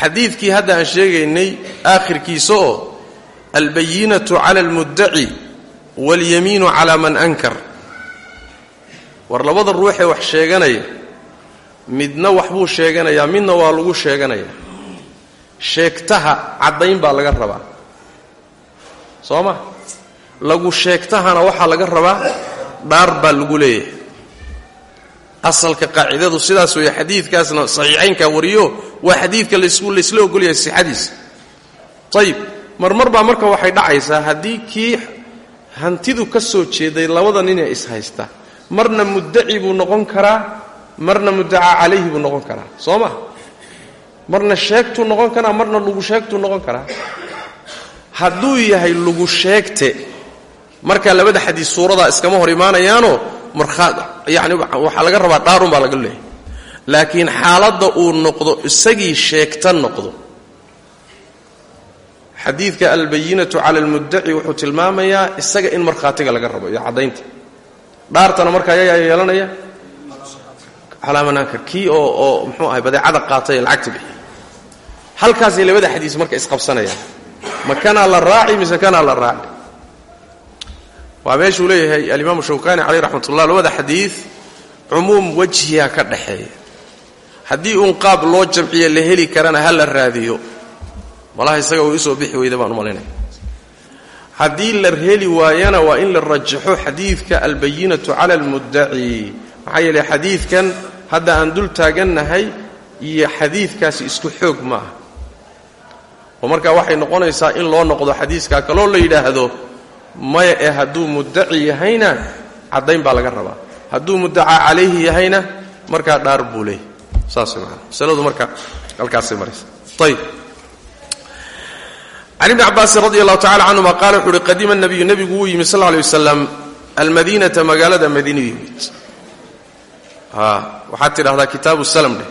xadiidkii hadda aan sheegaynay aakhirkiisa oo albayinatu cala almuddaci waاlyamiinu cala man ankar. War labada ruuxee wax sheeganaya midna waxbuu sheeganayaa midna waa lagu sheeganayaa sheegtaha caddayn baa laga rabaa. Soo ma? Lagu sheegtahana waxaa laga rabaa dhaar baa lagu leeyahay. Asalka qaacidadu sidaas weeye xadiidkaasna saxiixaynkaa wariyo waa xadiidka laysla ogolyahay sixadiisa. Ayib marmar baa marka waxay dhacaysaa haddii kii hantidu ka soo jeeday labada ninee ishaysta marna muddaci buu noqon karaa marna muddacaa calayhi buu noqon karaa. Soo ma marna sheegtuu noqon karaa marna lugu sheegtuu noqon karaa. Hadduu yahay lugu sheegte markaa labada xadiis suuradaa iskama hor imaanayaanoo markaa yani waxaa laga rabaa dhaarun baa laga leeyahay. Laakiin xaaladda uu noqdo isagii sheegta noqdo xadiidka albayinatu cala almuddaci wuxuu tilmaamayaa isaga in markhaatiga laga rabo iyo caddaynta. Dhaartana markaa yayaa yeelanaya. Calaamanaanka kii oo oo muxuu ahay badeecada qaatay lacagta bixiyay halkaasay labada xadiis marka isqabsanayaan. Ma kanaa la raaci mise kanaa la raaci? Waa meeshuu leeyahay alimaamu shawkani caleyh raxmat ullah labada xadiid cumuum wajhiya ka dhaxeeya. Haddii uun qaab loo jamciye la heli karana ha la raadiyo malaha isaga way u soo bixi weyda baan u malaynaya haddii la heli waayana waa in la rajaxo xadiidka albayinatu cala almuddaci. Maxaa yeeley xadiidkan hadda aan dul taagannahay iyo xadiidkaasi isku xoog ma ah oo markaa waxay noqonaysaa in loo noqdo xadiiskaa kaloo la yidhaahdo maya ee hadduu muddaci yahayna caddayn baa laga rabaa. Hadduu muddacaa calayhi yahayna markaa dhaar buu leeyahy saas maana masaladu marka halkaasay maraysa. Ayib can ibni cabaasin radi allahu tacala canhuma qaala wuxu uhi qadima nabiyu nebigu wuu yimi sal alay wasalam almadiinata magaalada madiina yimid waxaad tidhahdaa kitaabu salam dheh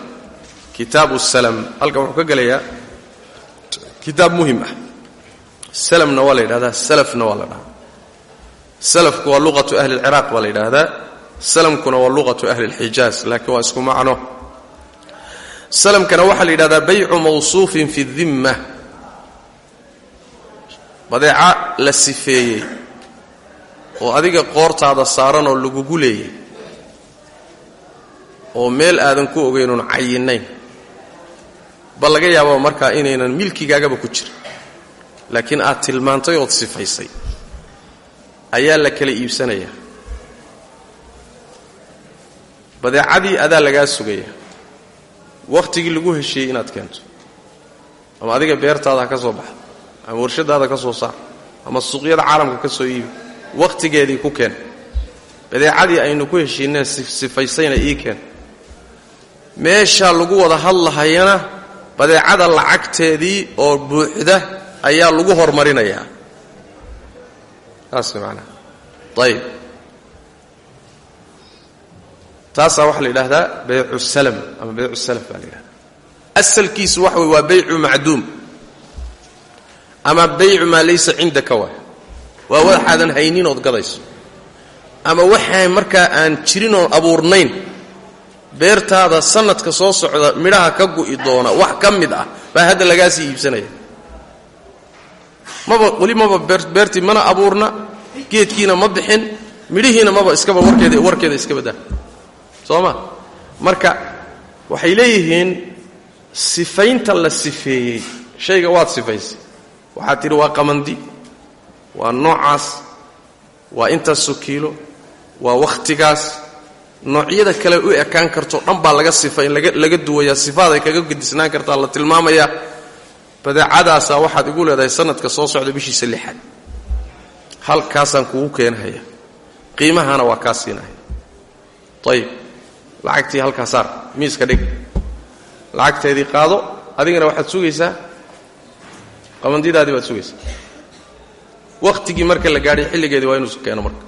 kitaabu salam halkan wuxuu ka gelayaa kitaab muhiim ah salamna waa la yidhahdaa salafna waa la dhahaa salafku waa luqatu ahli alciraaq baa la yidhaahdaa salamkuna waa luqatu ahli alxijaaz laakiin waa isku macno salamkana waxaa la yidhahdaa baycu mawsuufin fi dimma badeeca la sifeeyey oo adiga qoortaada saaran oo lagugu leeyay oo meel aadan ku ogaynuun cayinayn. Bal laga yaaba markaa inaynan milkigaagaba ku jirin laakiin aad tilmaantay ood sifaysay. Ayaa la kala iibsanayaa badeecadii adaa lagaa sugaya. Wakhtigii lagu heshiiyey inaad keento. Ama adiga beertaada ha ka soo baxdo ama warshadaada ka soo saar. Ama suuqyada caalamka ka soo iibi. Wakhtigeedii ku keen. Badeecadii aynu ku heshiineen sifaysayna ii keen. Meeshaa lagu wada hadlahayana badeecada lacagteedii oo buuxda ayaa lagu hormarinayaa. Saas maanaa ayib taasaa waxaa la yidhaahdaa baycu salam ama baycu salaf baa la yidhahdaa asalkiisu waxa wey waa baycu macduum ama baycu maa laysa cindaka waay. Waa waxaadan haynin ood gadayso. Ama waxaan markaa aan jirin oon abuurnayn beertaada sanadka soo socda midhaha ka gu'i doona wax ka mid ah baa hadda lagaa sii iibsanaya. Maba weli maba beertii mana abuurna geedkiina ma bixin midhihiina maba iskaba warkeeda warkeeda iska badaa soo ma? Marka waxay leeyihiin sifaynta la sifeeyey. Shayga waad sifaysay waxaad tidhi waa qamandi waa noocaas waa intaasoo kiilo waa wakhtigaas noocyada kale u ekaan karto dhan baa laga sifa in laga duwayaa sifaad ay kaga gedisnaan kartaa la tilmaamayaa. Badeecadaasaa waxaad igu leedahay sanadka soo socda bishiisa lixaad halkaasaan kugu keenhaya qiimahana waa kaa siinaya ayib lacagtii halkaa saar. Miiska dhig. Lacagteedii qaado. Adigana waxaad sugaysaa qabandidaadii baad sugaysaa wakhtigii marka la gaadhay xilligeedii waa inuu keeno marka.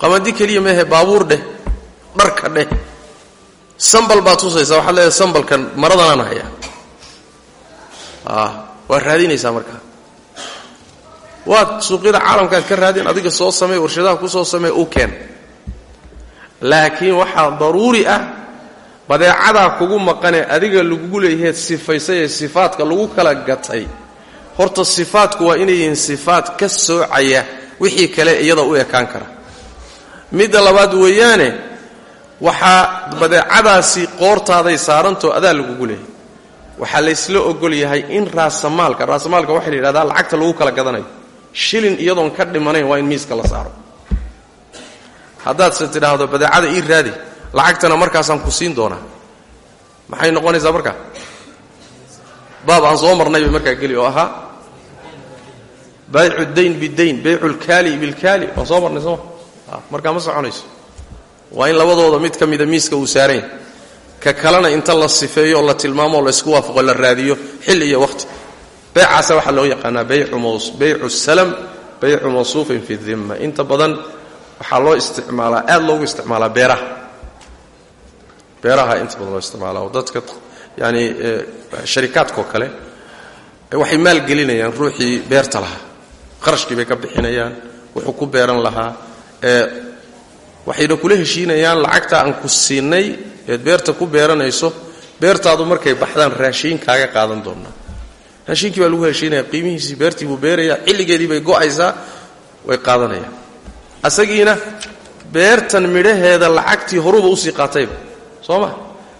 Qabandi keliya meehe baabuur dheh dharka dheh. Sambal baad tusaysaa waxaad leedahay sambalkan maradanaan hayaa waad raadinaysaa markaa waad suuqyada caalamkaad ka raadin adiga soo samey warshadaha ku soo samey u keen. Laakiin waxaa daruuri ah badeecadaa kugu maqanee adiga lagugu leeyaheed sifaysay ee sifaadka lagu kala gatay. Horta sifaadku waa inay yihiin sifaad ka soocaya wixii kale iyada u ekaan kara. Midda labaad weeyaane waxaa badeecadaasi qoortaaday saarantoo adaa lagugu leeyahay. Waxaa laysla ogol yahay in raasamaalka raasamaalka waxaa la lacagta lagu kala gadanayo. Shilin iyadoon ka dhimanayn waa in miiska la saaro. Haddaadse tidhaahdo badeecada ii raadi lacagtana markaasaan ku siin doonaa. Maxay noqonaysaa markaa baab aan soo marnay markaa geli oo ahaa baycu dayn bidayn baycu lkaali bilkaali waan soo marnay sooma markaa ma soconayso. Waa in labadooda mid ka mida miiska uu saaranya ka kalena inta la sifeeyo oo la tilmaamo la isku waafaqo la raadiyo xilli iyo waqti. Beecaasa waxaa loo yaqaanaa baycu salam baycu mawsuufin fi dimma inta badan waxaa loo isticmaalaa aad loogu isticmaalaa beeraha beeraha inta badan loo isticmaala oo dadka yani sharikaadkao kale waxay maalgelinayaan ruuxii beerta lahaa. Qarashkii bay ka bixinayaan wuxuu ku beeran lahaa waxayna kula heshiinayaan lacagta aan ku siinay eed beerta ku beeranayso beertaadu markay baxdaan raashiin kaaga qaadan doonaa. Raashiinkii baa lagu heshiinaya qiimihiisii beertii buu beerayaa xilligeedii bay go'aysaa way qaadanayaan. Asagiina beertan midhaheeda lacagtii horuba u sii qaatayba soo ma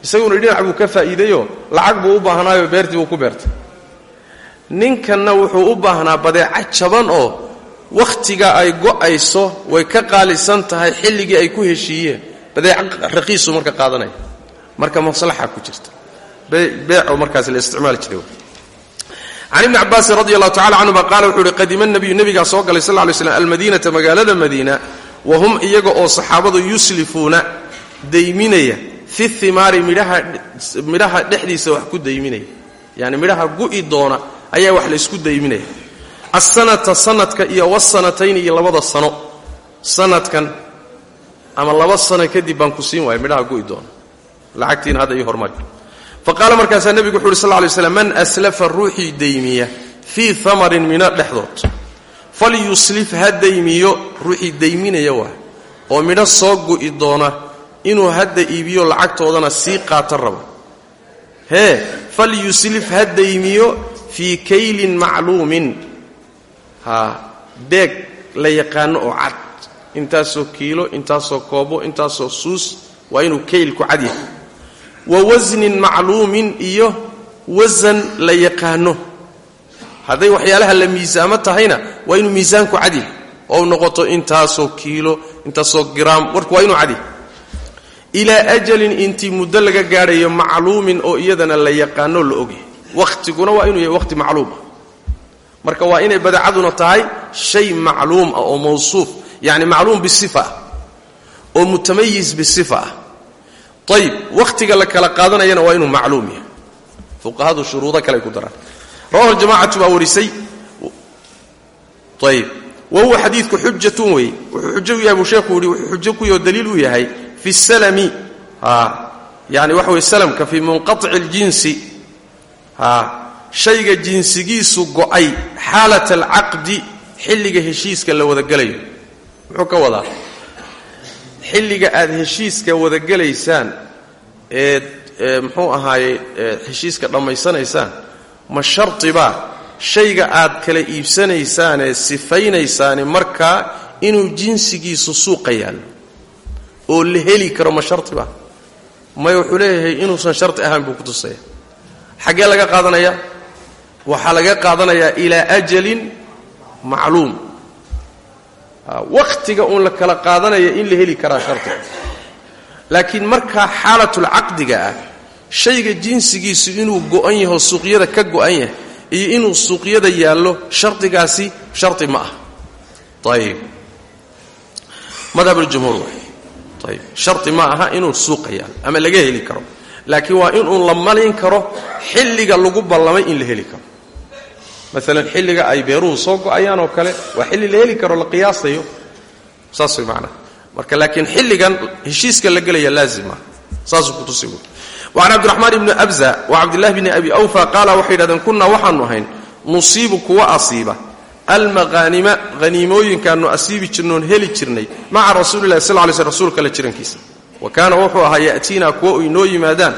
isaguna dhinac buu ka faa'iidayoo lacag buu u baahnaayo beertii buu ku beertay. Ninkanna wuxuu u baahnaa badeeco jaban oo wakhtiga ay go'ayso way ka qaalisan tahay xilligii ay ku heshiiyeen. Badeeco raqiisu marka qaadanaya. Marka maslaxa ku jirta. Beeco markaas la isticmaali jiray can ibni cabaasin radi allahu tacala canhuma qaala wuxuu uhi qadima nabiyu nebigaa soo galay sal ly slam almadiinata magaalada madiina wa hum iyaga oo saxaabadu yuslifuuna dayminaya fi himaari midhaha dhexdiisa wax ku dayminaya. Yani midhaha gu'i doona ayaa wax laysku dayminaya. Asanata sanadka iyo wasanatayn iyo labada sano. Sanadkan ama laba sano kadib baan ku siin waaya midhaha gu'i doona. Lacagtiina hadda ii hormari. Faqaala markaasaa nebigu wuxu uhi sal ly slam man aslafa ruuxii daymiya fii amarin midho dhexdood falyuslif ha daymiyo. Ruuxii dayminaya waa oo midho soo gu'i doona inuu hadda iibiyo lacagtoodana sii qaata rabo. Hee falyuslif ha daymiyo fii kaylin macluumin. Ha deeg la yaqaano oo cad. Intaasoo kiilo intaasoo koobo intaasoo suus waa inuu kaylku cad yahay. Wa wasnin macluumin iyo wasan la yaqaano. Hadday waxyaalaha la miisaamo tahayna waa inuu miisaanku cad yahay. Oo noqoto intaasoo kiilo intaasoo giraam warku waa inuu cad yahay ilaa ajalin intii muddo laga gaadhayo macluumin oo iyadana la yaqaanoo la ogyahay wakhtiguna waa inuu yahay wakhti macluum. Ah marka waa inay badeecaduna tahay shay macluum ah oo mawsuuf yani macluum bisifa ah oo mutamayis bisifa ah. Ayib wakhtiga la kala qaadanayana waa inuu macluum yahay. Fuqahadu shuruudo kale ay ku daraan. Rawahu ljamacatu baa warisay. Ayib wa huwa xadiidku xujatun wey wuxuu xujo u yahay buu sheekhu yihi wuxuu xujo ku yaho daliil u yahay fi salami yani waxa weye salamka fii munqaici اljinsi shayga jinsigiisu go'ay xaalat alcaqdi xilliga heshiiska la wadagelayo muxuu ka wadaa? Xilliga aad heshiiska wadagelaysaan eed muxuu ahaaye heshiiska dhammaysanaysaan ma shartibaa shayga aad kala iibsanaysaanee sifaynaysaane markaa inuu jinsigiisu suuqa yaallo oo la heli karo ma shartibaa may wuxuu leeyahay inuusan sharti ahayn buu ku tusaya xaggee laga qaadanayaa waxaa laga qaadanayaa ilaa ajalin macluum. Wakhtiga uun la kala qaadanaya in la heli karaa sharti. Laakiin markaa xaalatulcaqdiga ah shayga jinsigiisu inuu go'an yaho suuqyada ka go'an yahay iyo inuu suuqyada yaallo shardigaasi shardi ma ah. Ayib madhabuljumhuur waay ayib sharti ma aha inuu suuqa yaalo ama laga heli karo. Laakiin waa inuu la malin karo xilliga lagu ballamay in la heli karo. Maalan xilliga ay beeruhu soo go'ayaan oo kale waa xilli la heli karo la qiyaasayo. Saas way macnaha marka laakiin xilligan heshiiska la gelaya laazim ah saasuu ku tusi wey wacan cabdiraxmaan ibni abza wa cabdillahi bni abi awfa qaala waxay yidhahdeen kunnaa waxaanu ahayn nusiibu kuwa asiiba almaqaanima haniimooyinkaanu asiibi jirnoon heli jirnay maca rasuulilahi sal lay sl rasuulka la jirankiisa. Wa kaana wuxuu ahaa ya'tiinaa kuwa u inoo yimaadaan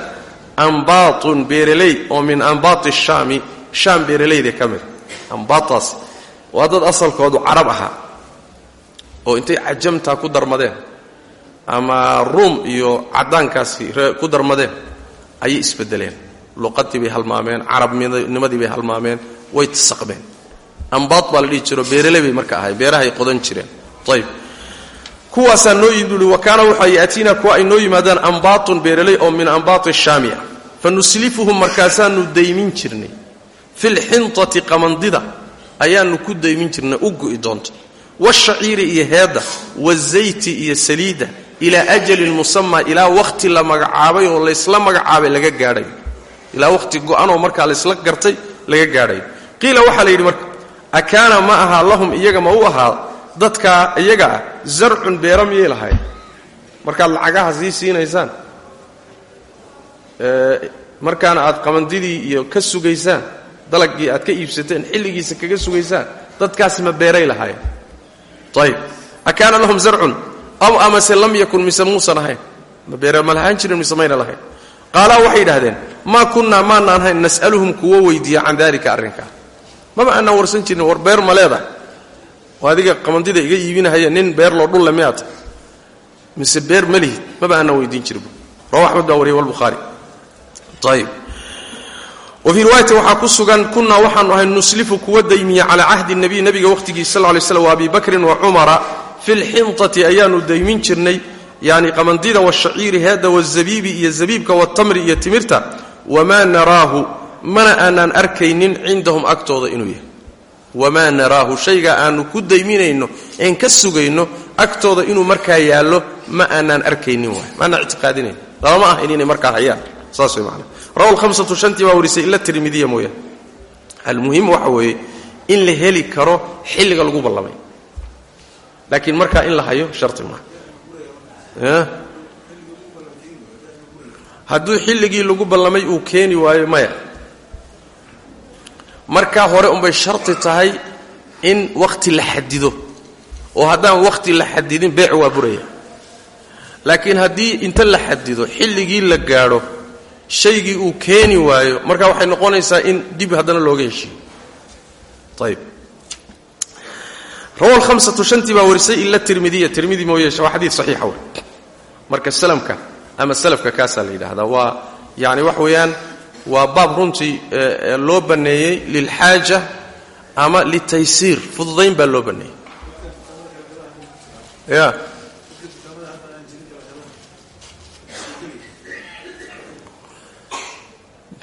ambaatun beereley oo min ambaati shaami shaam beeralayda ka mid. Ambaataas waa dad asalkoodu carab ahaa oo intay cajamtaa ku darmadeen ama ruum iyo caddaankaasi ku darmadeen ayay isbedeleen luqadii bay halmaameen carabnimadii bay halmaameen way tasaqmeen ambaad baa la dhihi jiro beeraley bay marka ahay beerahay qodan jireen. Ayb kuwaasaa noo yiduli wa kaana waxaa ya'tiina kuwa ay noo yimaadaan ambaatun beeraley oo min ambaati shaami fa nuslifuhum markaasaanu daymin jirnay. Filxintati qamandida ayaanu ku daymin jirnay u gu'i doonto washaciiri iyo heedda wazayti iyo saliidda ilaa ajalin musamaa ilaa wakhti la magacaabay oo laysla magacaabay laga gaadhayo ilaa wakhti go'anoo markaa laysla gartay laga gaadhayo qiila waxaa la yidhi akaana ma ahaa lahum iyaga ma u ahaa dadkaa iyaga ah zarcun beera miyay lahayn markaad lacagaha sii siinaysaan markaana aad qamandidii iyo ka sugaysaan dalagii aad ka iibsateen xilligiisa kaga sugaysaan dadkaasi ma beeray lahaayeen ayib akaana lahum zarcun aw amase lam yakun mise muusan ahayn. Ma beere ma lahaan jirin mise mayna lahayn. Qaalaa waxay yidhahdeen maa kunnaa maanaan nas'aluhum kuwo weydiiya can daalika arrinkaa maba aanaan warsan jirin war beer ma leedahay? Oo adiga qamandida iga iibinahaya nin beer loo dhulle miyaata mise beer ma lihid maba aanaan weydiin jirin rawa axmed baa wariyay walbukhaari ayib wa fii riwaayatin waxaa ku sugan kunnaa waxaanu ahay nuslifu kuwa daymiya calaa cahdi nabiy nabiga wakhtigiisa sal lay slam abi bakrin wa cumara fi lxintati ayaanu daymin jirnay yani qamandida washaciiri heedda wazabiibi iyo zabiibka watamri iyo timirta wamaa naraahu mana aanaan arkaynin cindahum agtooda inuu yahay. Wamaa naraahu shayga aanu ku dayminayno een ka sugayno agtooda inuu markaa yaallo ma aanaan arkaynin waay maanaan ictiqaadinayn. Lalama ah inay markaa hayaan. Saas way maanaa rawa lhamsatu shantii baa warisay ila tirmidiya mooyaan almuhim waxa weeye in la heli karo xilliga lagu ballamay. Laakiin markaa in la hayo sharti maaha hadduu xilligii lagu ballamay uu keeni waayo maya markaa hore unbay sharti tahay in wakhti la xadido oo haddaan wakhti la xadidin beec waa buraya. laakiin haddii inta la xadido xilligii la gaadho shaygii uu keeni waayo markaa waxay noqonaysaa in dib haddana looga heshiiyo. Ayb rawa lhamsatu shantii baa warisay ila tirmidiya tirmidi mooye waa xadiid saxiixa wey marka salamka ama salafka kaasaa la yidhaahdaa waa yani wax weeyaan waa baab runtii loo banneeyey lilxaaja ama litaysiir. Fududayn baa loo banneeyey ya.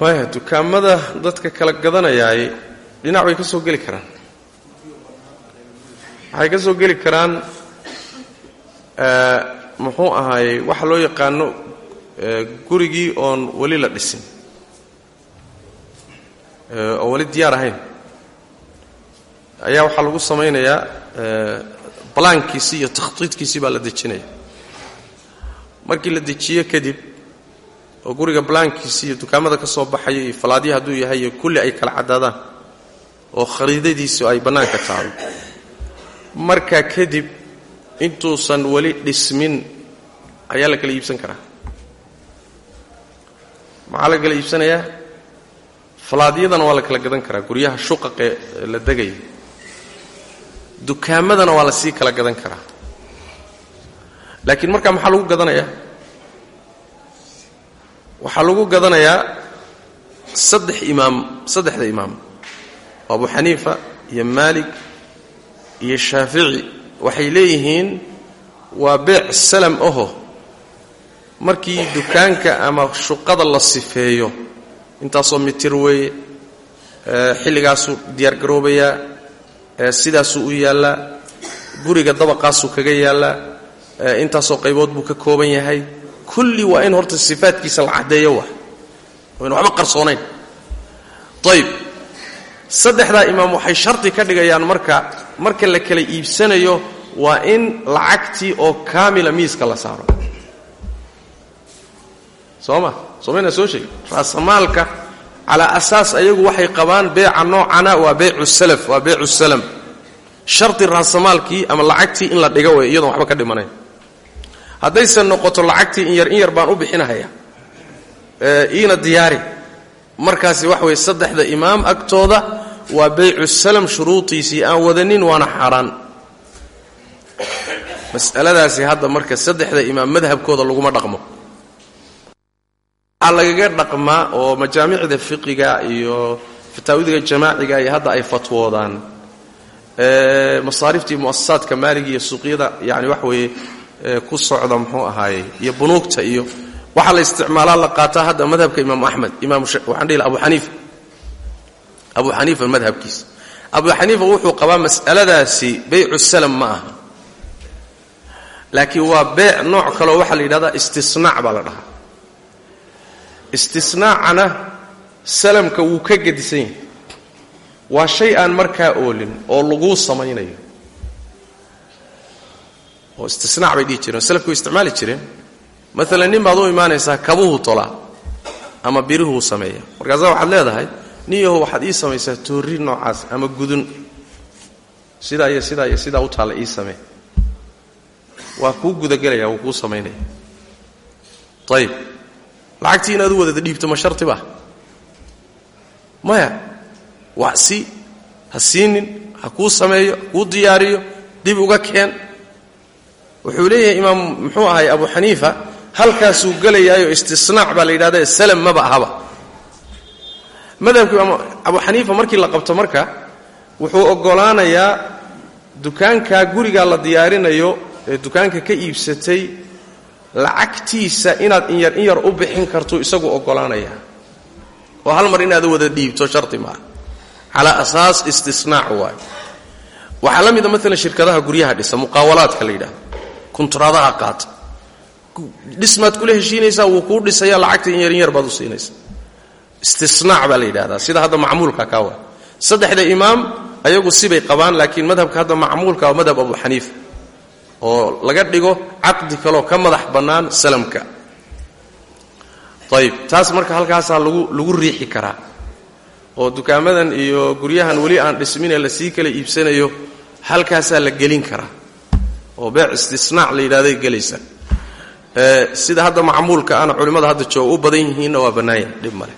Maya dukaamada dadka kala gadanayaay dhinac bay ka soo geli karaan. Waxay ka soo geli karaan muxuu ahaayey waxa loo yaqaano gurigii oon weli la dhisin oo weli diyaar ahayn. Ayaa waxaa lagu samaynayaa balaankiisii iyo takhtiidkiisii baa la dejinaya. Markii la dejiyo kadib oo guriga balaankiisii iyo dukaamada ka soo baxaya iyo falaadya hadduu yahay iyo kulli ay kala caddaadaan oo khariidadiisu ay bannaanka taalo. Markaa kadib intuusan weli dhismin ayaa la kala iibsan karaa. Maxaa la kala iibsanayaa falaadyadana waa la kala gadan karaa guryaha shuqaqee la degaya dukaamadana waa la sii kala gadan karaa. Laakiin markaa maxaa lagu gadanayaa? Waxaa lagu gadanayaa saddex imaam saddexda imaam abu xaniifa iyo maalik iyo shaafici. Waxay leeyihiin waa beec salam aho markii dukaanka ama shuqada la sifeeyo intaasoo mitir weeye xilligaasuu diyaargaroobayaa sidaasuu u yaallaa guriga dabaqaasuu kaga yaallaa intaasoo qaybood buu ka kooban yahay. Kulli waa in horta sifaadkiisa la caddeeyo wa waynu waxba qarsoonayn. Ayib saddexdaa imaam waxay shardi ka dhigayaan marka marka la kala iibsanayo waa in lacagtii oo kaamila miiska la saaro. Soo ma somayna soo sheegi raasamaalka calaa asaas ayagu waxay qabaan beeca noocana waa beycu salaf waa beycu salam. Shardi raasamaalkii ama lacagtii in la dhigo way iyadoon waxba ka dhimanayn. Haddayse noqoto lacagtii in yar in yar baan u bixinahaya iina diyaari. Markaasi wax weye saddexda imaam agtooda waa beycu salam shuruudiisii aan wadanin waana xaaraan. Mas'aladaasi hadda marka saddexda imaam madhabkooda laguma dhaqmo lagaga dhaqmaa oo majaamicda fiqiga iyo fataawidiga jamaaciga iyo hadda ay fatwoodaan. Masaariftii muasasaadka maaliga iyo suuqyada yani wax weeye ku socda muxuu ahaaye iyo bunuugta iyo waxaa la isticmaalaa la qaataa hadda madhabka imaam axmed imaam waxaan dhihi abu xaniifa abu xaniifa madhabkiisa. Abu xaniifa wuxuu qabaa mas'aladaasi beycu salam ma aha. Laakiin waa beec nooc kaleo waxaa la yidhahdaa istisnaac baa la dhahaa istisnaacana salamka wuu ka gedisan yahay. Waa shay aan markaa oolin oo laguu samaynayo. Oo istisnaac bay dhihi jireen salafku way isticmaali jireen. Maalan nin baad u imaanaysaa kabuhu tolaa ama birihuu sameeya. Markaasaa waxaad leedahay nin yahow waxaad ii samaysaa toorri noocaas ama gudun. Sidaa iyo sidaa iyo sidaa u taalla ii samee. Waa kuu gudagelaya wuu kuu samaynaya. Ayib lacagtii inaad u waddada dhiibto ma sharti ba? Maya waa si ha siinin ha kuu sameeyo ha kuu diyaariyo dib uga keen. Wuxuu leeyahay imaam muxuu ahay abu xaniifa halkaasuu gelayaayo istisnaac baa la yidhahda salam maba ahaba. Madhabka abu xaniifa markii la qabto marka wuxuu oggolaanayaa dukaankaa gurigaa la diyaarinayo ee dukaanka ka iibsatay lacagtiisa inaad inyar in yar u bixin kartu isagu oggolaanaya oo hal mar inaad wada dhiibto sharti maaha calaa asaas istisnaac waay. Waxaa la mida maalan shirkadaha guryaha dhisa muqaawalaadka la yidhahdo kunturaadaha qaata. Dhismaad kula heshiinaysaa wuu kuu dhisaya lacagta in yar in yar baad u siinaysa. Istisnaac baa la yidhahdaa sida hadda macmuulka kaa saddexda imaam ayagu sibay qabaan laakiin madhabka hadda macmuulka waa madhab abu xaniifa oo laga dhigo caqdi kaloo ka madax bannaan salamka. Ayib taas marka halkaasaa lagu lagu riixi karaa. Oo dukaamadan iyo guryahan weli aan dhisminee la sii kala iibsanayo halkaasaa la gelin karaa. Oo beec istisnaac la yidhahday gelaysa sida hadda macmuulka ana culimmada hadda jooga u badan yihiinna waa bannaanya dhib male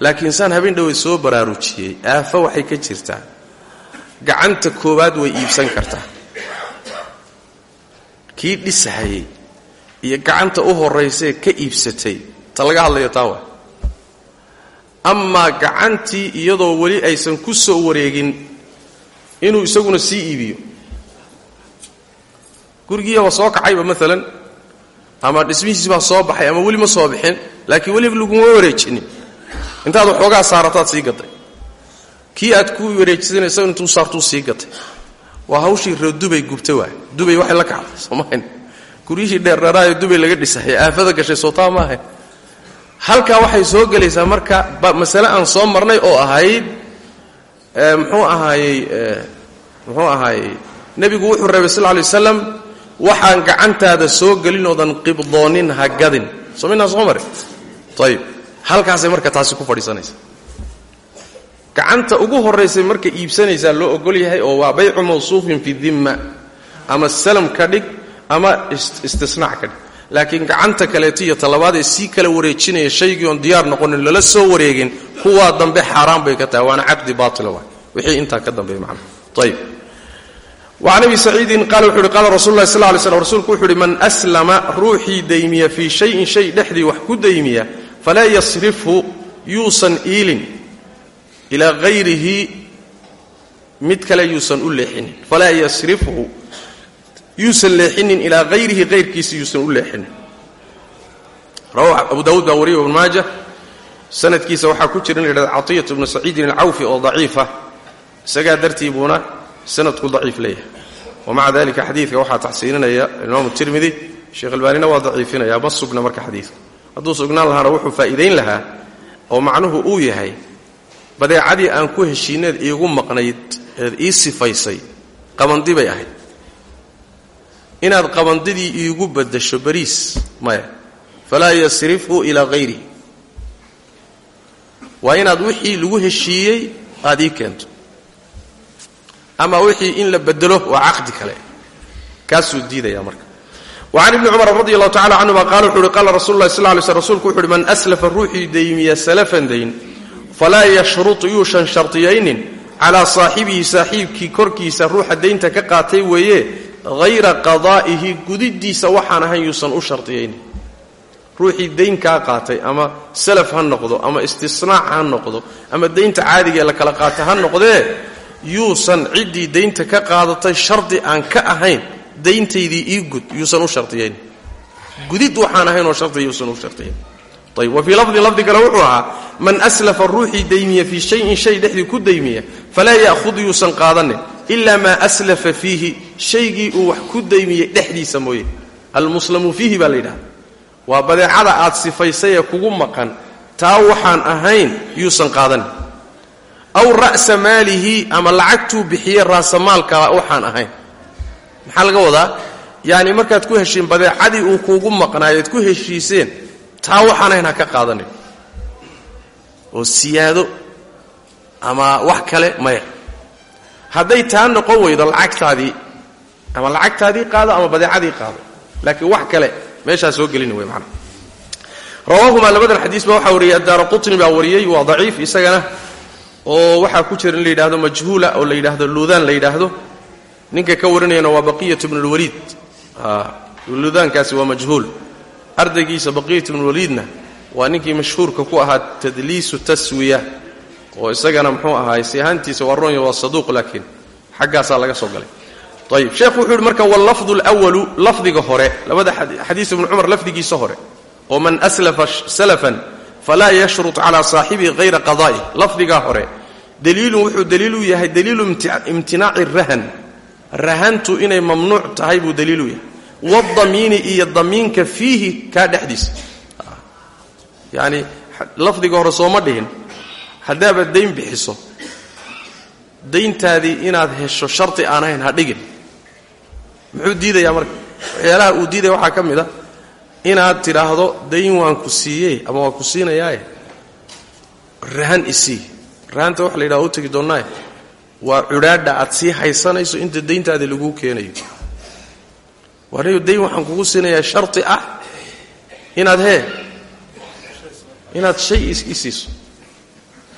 laakiin saan habeen dhowey soo baraarujiyey aafo waxay ka jirtaa. Gacanta koowaad way iibsan kartaa kii dhisahayey iyo gacanta u horraysee ka iibsatay. Ta laga hadlayo taa waa amaa gacantii iyadoo weli aysan ku soo wareegin inuu isaguna sii iibiyo. Gurigiiba soo kacayba maalan ama dhismihiisi baa soo baxay ama weli ma soo bixin laakiin weliba laguma wareejinin. Intaad waxoogaa saarataad sii gaday kii aad ku wareejisanaysa intuu saartuu sii gatay waa hawshii ree dubay gubta waay. Dubay waxay la kacday soomaahan guryihii dheerdheeraayo dubay laga dhisay aafada gashay sootaa maaha waxay soo gelaysaa marka masale aan soo marnay oo ahayd muxuu ahaayey muxuu ahaayey nebigu wuxuu reebay sal lay waslam waxaan gacantaada soo gelin oodan qibdoonin ha gadin. Soo minaa soo mare marka taasi ku fadhiisanaysa gacanta ugu horraysay marka iibsanaysaa loo ogol yahay oo waa baycu mawsuufin fi dimma ama salam ka dhig ama istisnaac ka dhig. Laakiin gacanta kaleeto iyo talabaad ee sii kala wareejinaya shaygii oon diyaar noqonin lala soo wareegin kuwaa dambe xaaraan bay ka tahay. Waana caqdi baatila waay wixii intaa ka dambeeya macna. Ayib وcan abi saciidin qala wuxu uhi qala rasul lah sl lay slm man aslama ruuxii daymiya fii shayin shay dhexdii wax ku daymiya falaa yasrifhu yuusan iilin ilaa hayrihi mid kale yuusan u leexinin. Falaa yasrifhu yuusan leexinin ilaa hayrihi hayrkiisa yuusan u leexinin. Rawahu abu dawuud baa wariya ibn maaja. Sanadkiisa waxaa ku jira in la yidhahda caطiyat bnu saciidin alcawfi oo daciifa. Isagaa dartii buuna sanadku daciif leeyahay. Wamaca dalika xadiidka waxaa taxsiininaya imaamu tirmidi sheekh albaanina waa daciifinaya ma sugna marka xadiidka. Hadduu sugnaan lahaana wuxuu faa'iidayn lahaa oo macnuhu uu yahay badeecadii aan ku heshiineed iigu maqnayd eed ii sifaysay qabandi bay ahayd. Inaad qabandidii iigu badasho bariis maya falaa yasrifhu ilaa hayri waa inaad wixii lagu heshiiyey aad ii keento. Ama wixii in la bedelo waa caqdi kale. Kaasuu diidaya marka. Wacan ibni cumar radi allahu tacala canhuma qaala wuxu uhi qaala rasul lahi sl ly sl rsulku wuxu uhi man aslafa ruuxii daymiya salafan dayn falaa yashruط yuushan shartiyaynin calaa saaxibihi saaxiibkii korkiisa ruuxa daynta ka qaatay weeye hayra qadaa'ihi gudidiisa waxaan ahayn yuusan u shartiyaynin. Ruuxii dayn kaa qaatay ama salaf ha noqdo ama istisnaac ha noqdo ama daynta caadigaee la kala qaata ha noqdee yuusan ciddii daynta ka qaadatay shardi aan ka ahayn dayntaydii ii gud yuusan u shartiyayn gudid waxaan ahayn oo shardiga yuusan u shartiyayn ayb wa fii lafdin lafdi kale wuxuu ahaa man aslafa ruuxii daymiya fii shayin shay dhexdii ku daymiya falaa ya'khud yuusan qaadanin ilaa maa aslafa fiihi shaygii uu wax ku daymiyey dhexdiisa mooye. Almuslamu fiihi baa la yidhahda waa badeecada aad sifaysay ee kugu maqan taa waxaan ahayn yuusan qaadanin aw ra'sa maalihi ama lacagtuu bixiye raasamaalkaa waxaan ahayn. Maxaa laga wadaa? Yaani markaad ku heshiin badeecadii uu kuugu maqnaayeed ku heshiiseen taa waxaan ahayn ha ka qaadanin oo siyaado ama wax kale maya. hadday taa noqon weydo lacagtaadii ama lacagtaadii qaado ama badeecadii qaado. laakiin wax kale meeshaa soo gelini wey manaa rawaahumaa labadan xadiis ba waxaa wariyey addaara qutni baa wariyey waa daciif isagana oo waxaa ku jira in la yidhahdo majhuula oo la yidhaahdo luudaan la yidhaahdo. Ninka ka warinayana waa baqiyat bnulwaliid luudaankaasi waa majhuul ardaygiisa baqiyat bnulwaliidna waa ninkii mashhuurka ku ahaa tadliisu taswiya oo isagana muxuu ahaay si ahaantiisa waa ronya waa saduuq laakiin xaggaasaa laga soo galay. Ayib sheekhu wuxuu yidhi marka wallafdu lwalu lafdiga hore labada xadiis ibnu cumar lafdigiisa hore oo man aslafa salafan falaa yashrut calaa saaxibihi hayra qadaa'ih lafdigaa hore daliilun wuxuu daliilu yahay daliilu imtinaaci rahan. Rahantu inay mamnuuc tahay buu daliilu yahay wadamiini iyo damiinka fiihi kaa dhexdiisa yacni lafdiga hore sooma dhihin haddaabaad dayn bixiso dayntaadii inaad hesho sharti aan ahayn ha dhigin muxuu diidayaa marka waxyaalaha uu diidaya waxaa ka mid a inaad tidhaahdo dayn waan ku siiyey ama waan ku siinayaaye rahan isii rahanta waxa la yidhaha u tegi doonnaaye waa cudhaadha aad sii haysanayso inta dayntaada laguu keenayo waanayo dayn waxaan kugu siinayaa sharti ah. Inaad hee. Inaad shay isiiso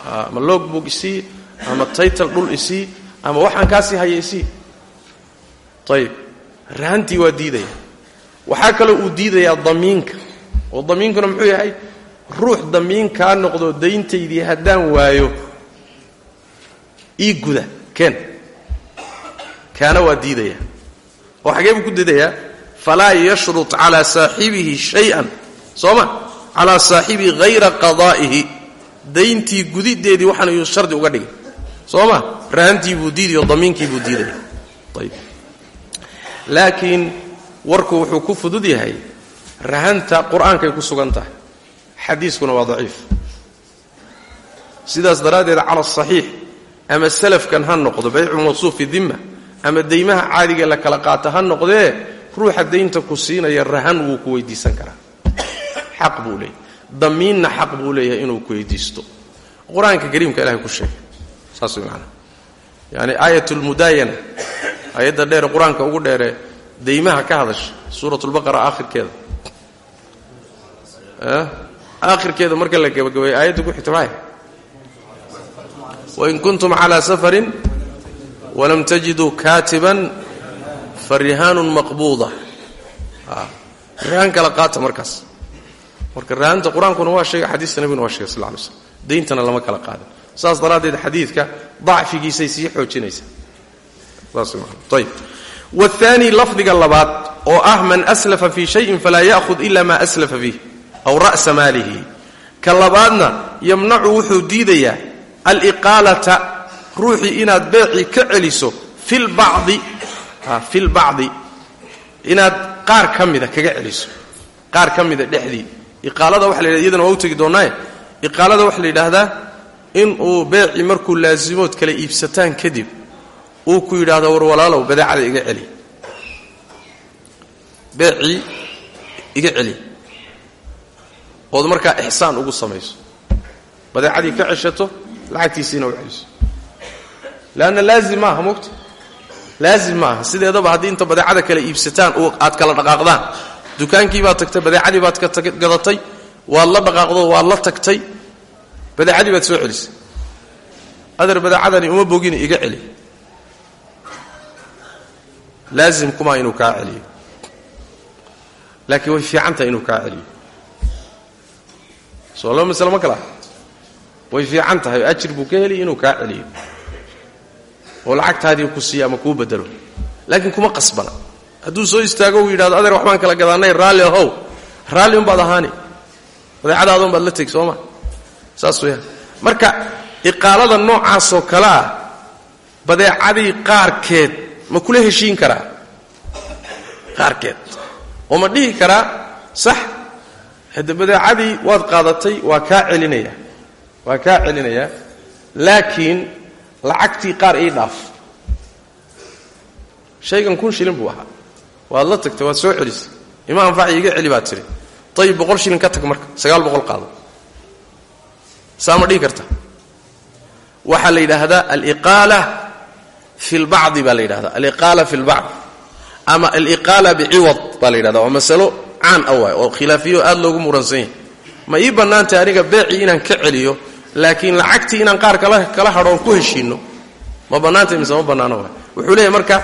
ama logbook isii ama taytal dhul isii ama waxaan kaasii haya isii. Ayib rahantii waa diidaya waxaa kaloo uu diidayaa damiinka. Oo damiinkuna muxuu yahay? Ruux damiin kaa noqdo dayntaydii haddaan waayo. Ii guda. Keen kaana waa diidaya oo xagee buu ku diidayaa falaa yashrut calaa saaxibihi shay-an. Soo ma? Calaa saaxibihi hayra qadaa'ihi. Dayntii gudideedii waxaan yuu shardi uga dhigay. Soo ma? Rahantii buu diidayo damiinkii buu diidaya ayib laakiin warku wuxuu ku fudud yahay rahanta qur'aankay ku sugan tahay. Xadiiskuna waa daciif. Sidaas daraaddeed cala asaxiix ama salafkan ha noqdo baycu mawsuuf fi dimma ama daymaha caadigae la kala qaata ha noqdee ruuxa daynta ku siinaya rahan wuu ku weydiisan karaa. Xaq buu leeyahy damiinna xaq buu leeyahay inuu ku weydiisto. Qur'aanka kariimka ilahay ku sheegay. Saas way maanaa yaani aayat lmudaayana aayadda dheere qur'aanka ugu dheere daymaha ka hadasha suurat lbaqara aakhirkeeda. Aakhirkeeda marka la gabagabeeyo aayadda ku xigta maxay wain kuntum calaa safarin walam tajiduu kaatiban farihaanun maqbuuda rahaan kala qaata markaas marka rahanta qur'aankuna waa sheegay xadiista nabiguna waa sheegay sal lay slm dayntana lama kala qaadan saas daraaddeed xadiidka dacfigiisay sii xoojinaysaa saasayb waani lafdiga labaad oo ah man aslafa fii shayin falaa ya'hud ila ma aslafa fiih aw ra'sa maalihi ka labaadna yamnacu wuxuu diidayaa aliqaalata ruuxii inaad beecii ka celiso filbacdi filbacdi inaad qaar ka mida kaga celiso. Qaar ka mida dhexdii iqaalada waxa la iyadana waa u tegi doonnaaye iqaalada waxaa la yidhaahdaa inuu beecii markuu laasimood kala iibsataan kadib uu ku yidhaahdo war walaalow badeecada iga celi. Beecii iga celi. Ood markaa ixsaan ugu samayso. Badeecadii ka ceshato lacagtiisiina u celiso leanna laazim maaha mogta laazim maaha sideedaba haddii inta badeecada kala iibsataan oo aad kala dhaqaaqdaan dukaankii baad tagtay badeecadii baad gadatay waad la dhaqaaqdo waad la tagtay badeecadii baad soo celisay adeer badeecadani uma bogina iga celi laazim kumaa inuu kaa celiyo laakiin way fiican tahay inuu kaa celiyo soo laba masle ma kala way fiican tahay ajir buu ka heli inuu kaa celiyo oo lacagtaadii ku siiya ama kuu bedelo. Laakiin kuma qasbana. Hadduu soo istaago uu yidhahdo adeer waxbaan kala gadaanay raalli ahow raalli unbaad ahaani. Badeecadaada unbaad la tegi soo ma? Saas weyaan marka iqaalada noocaasoo kale ah badeecadii qaarkeed ma kula heshiin karaa. Qaarkeed. Oo ma dhihi karaa sax hadde badeecadii waad qaadatay waa kaa celinaya. Waa kaa celinayaa laakiin lacagtii qaar ii dhaaf. Shaygan kun shilin buu ahaa. Waad la tagtay waad soo celisay. Ima anfaci iga celi baad tidhi ayib boqol shilin ka tag marka sagaal boqol qaado. Saa ma dhihi karta. Waxaa la yidhaahdaa aliqaala fi lbacdi baa la yidhahdaa aliqaala fi lbacd ama aliqaala biciwad baa la yidhahda waa masalo caan a waay oo khilaafiyo aad loogu muransan yahay. Ma ii bannaantahay aniga beecii inaan ka celiyo laakiin lacagtii inaan qaar kala hadhoon ku heshiinno ma bannaantay mise ma bannaano waay. Wuxuu leeyahy marka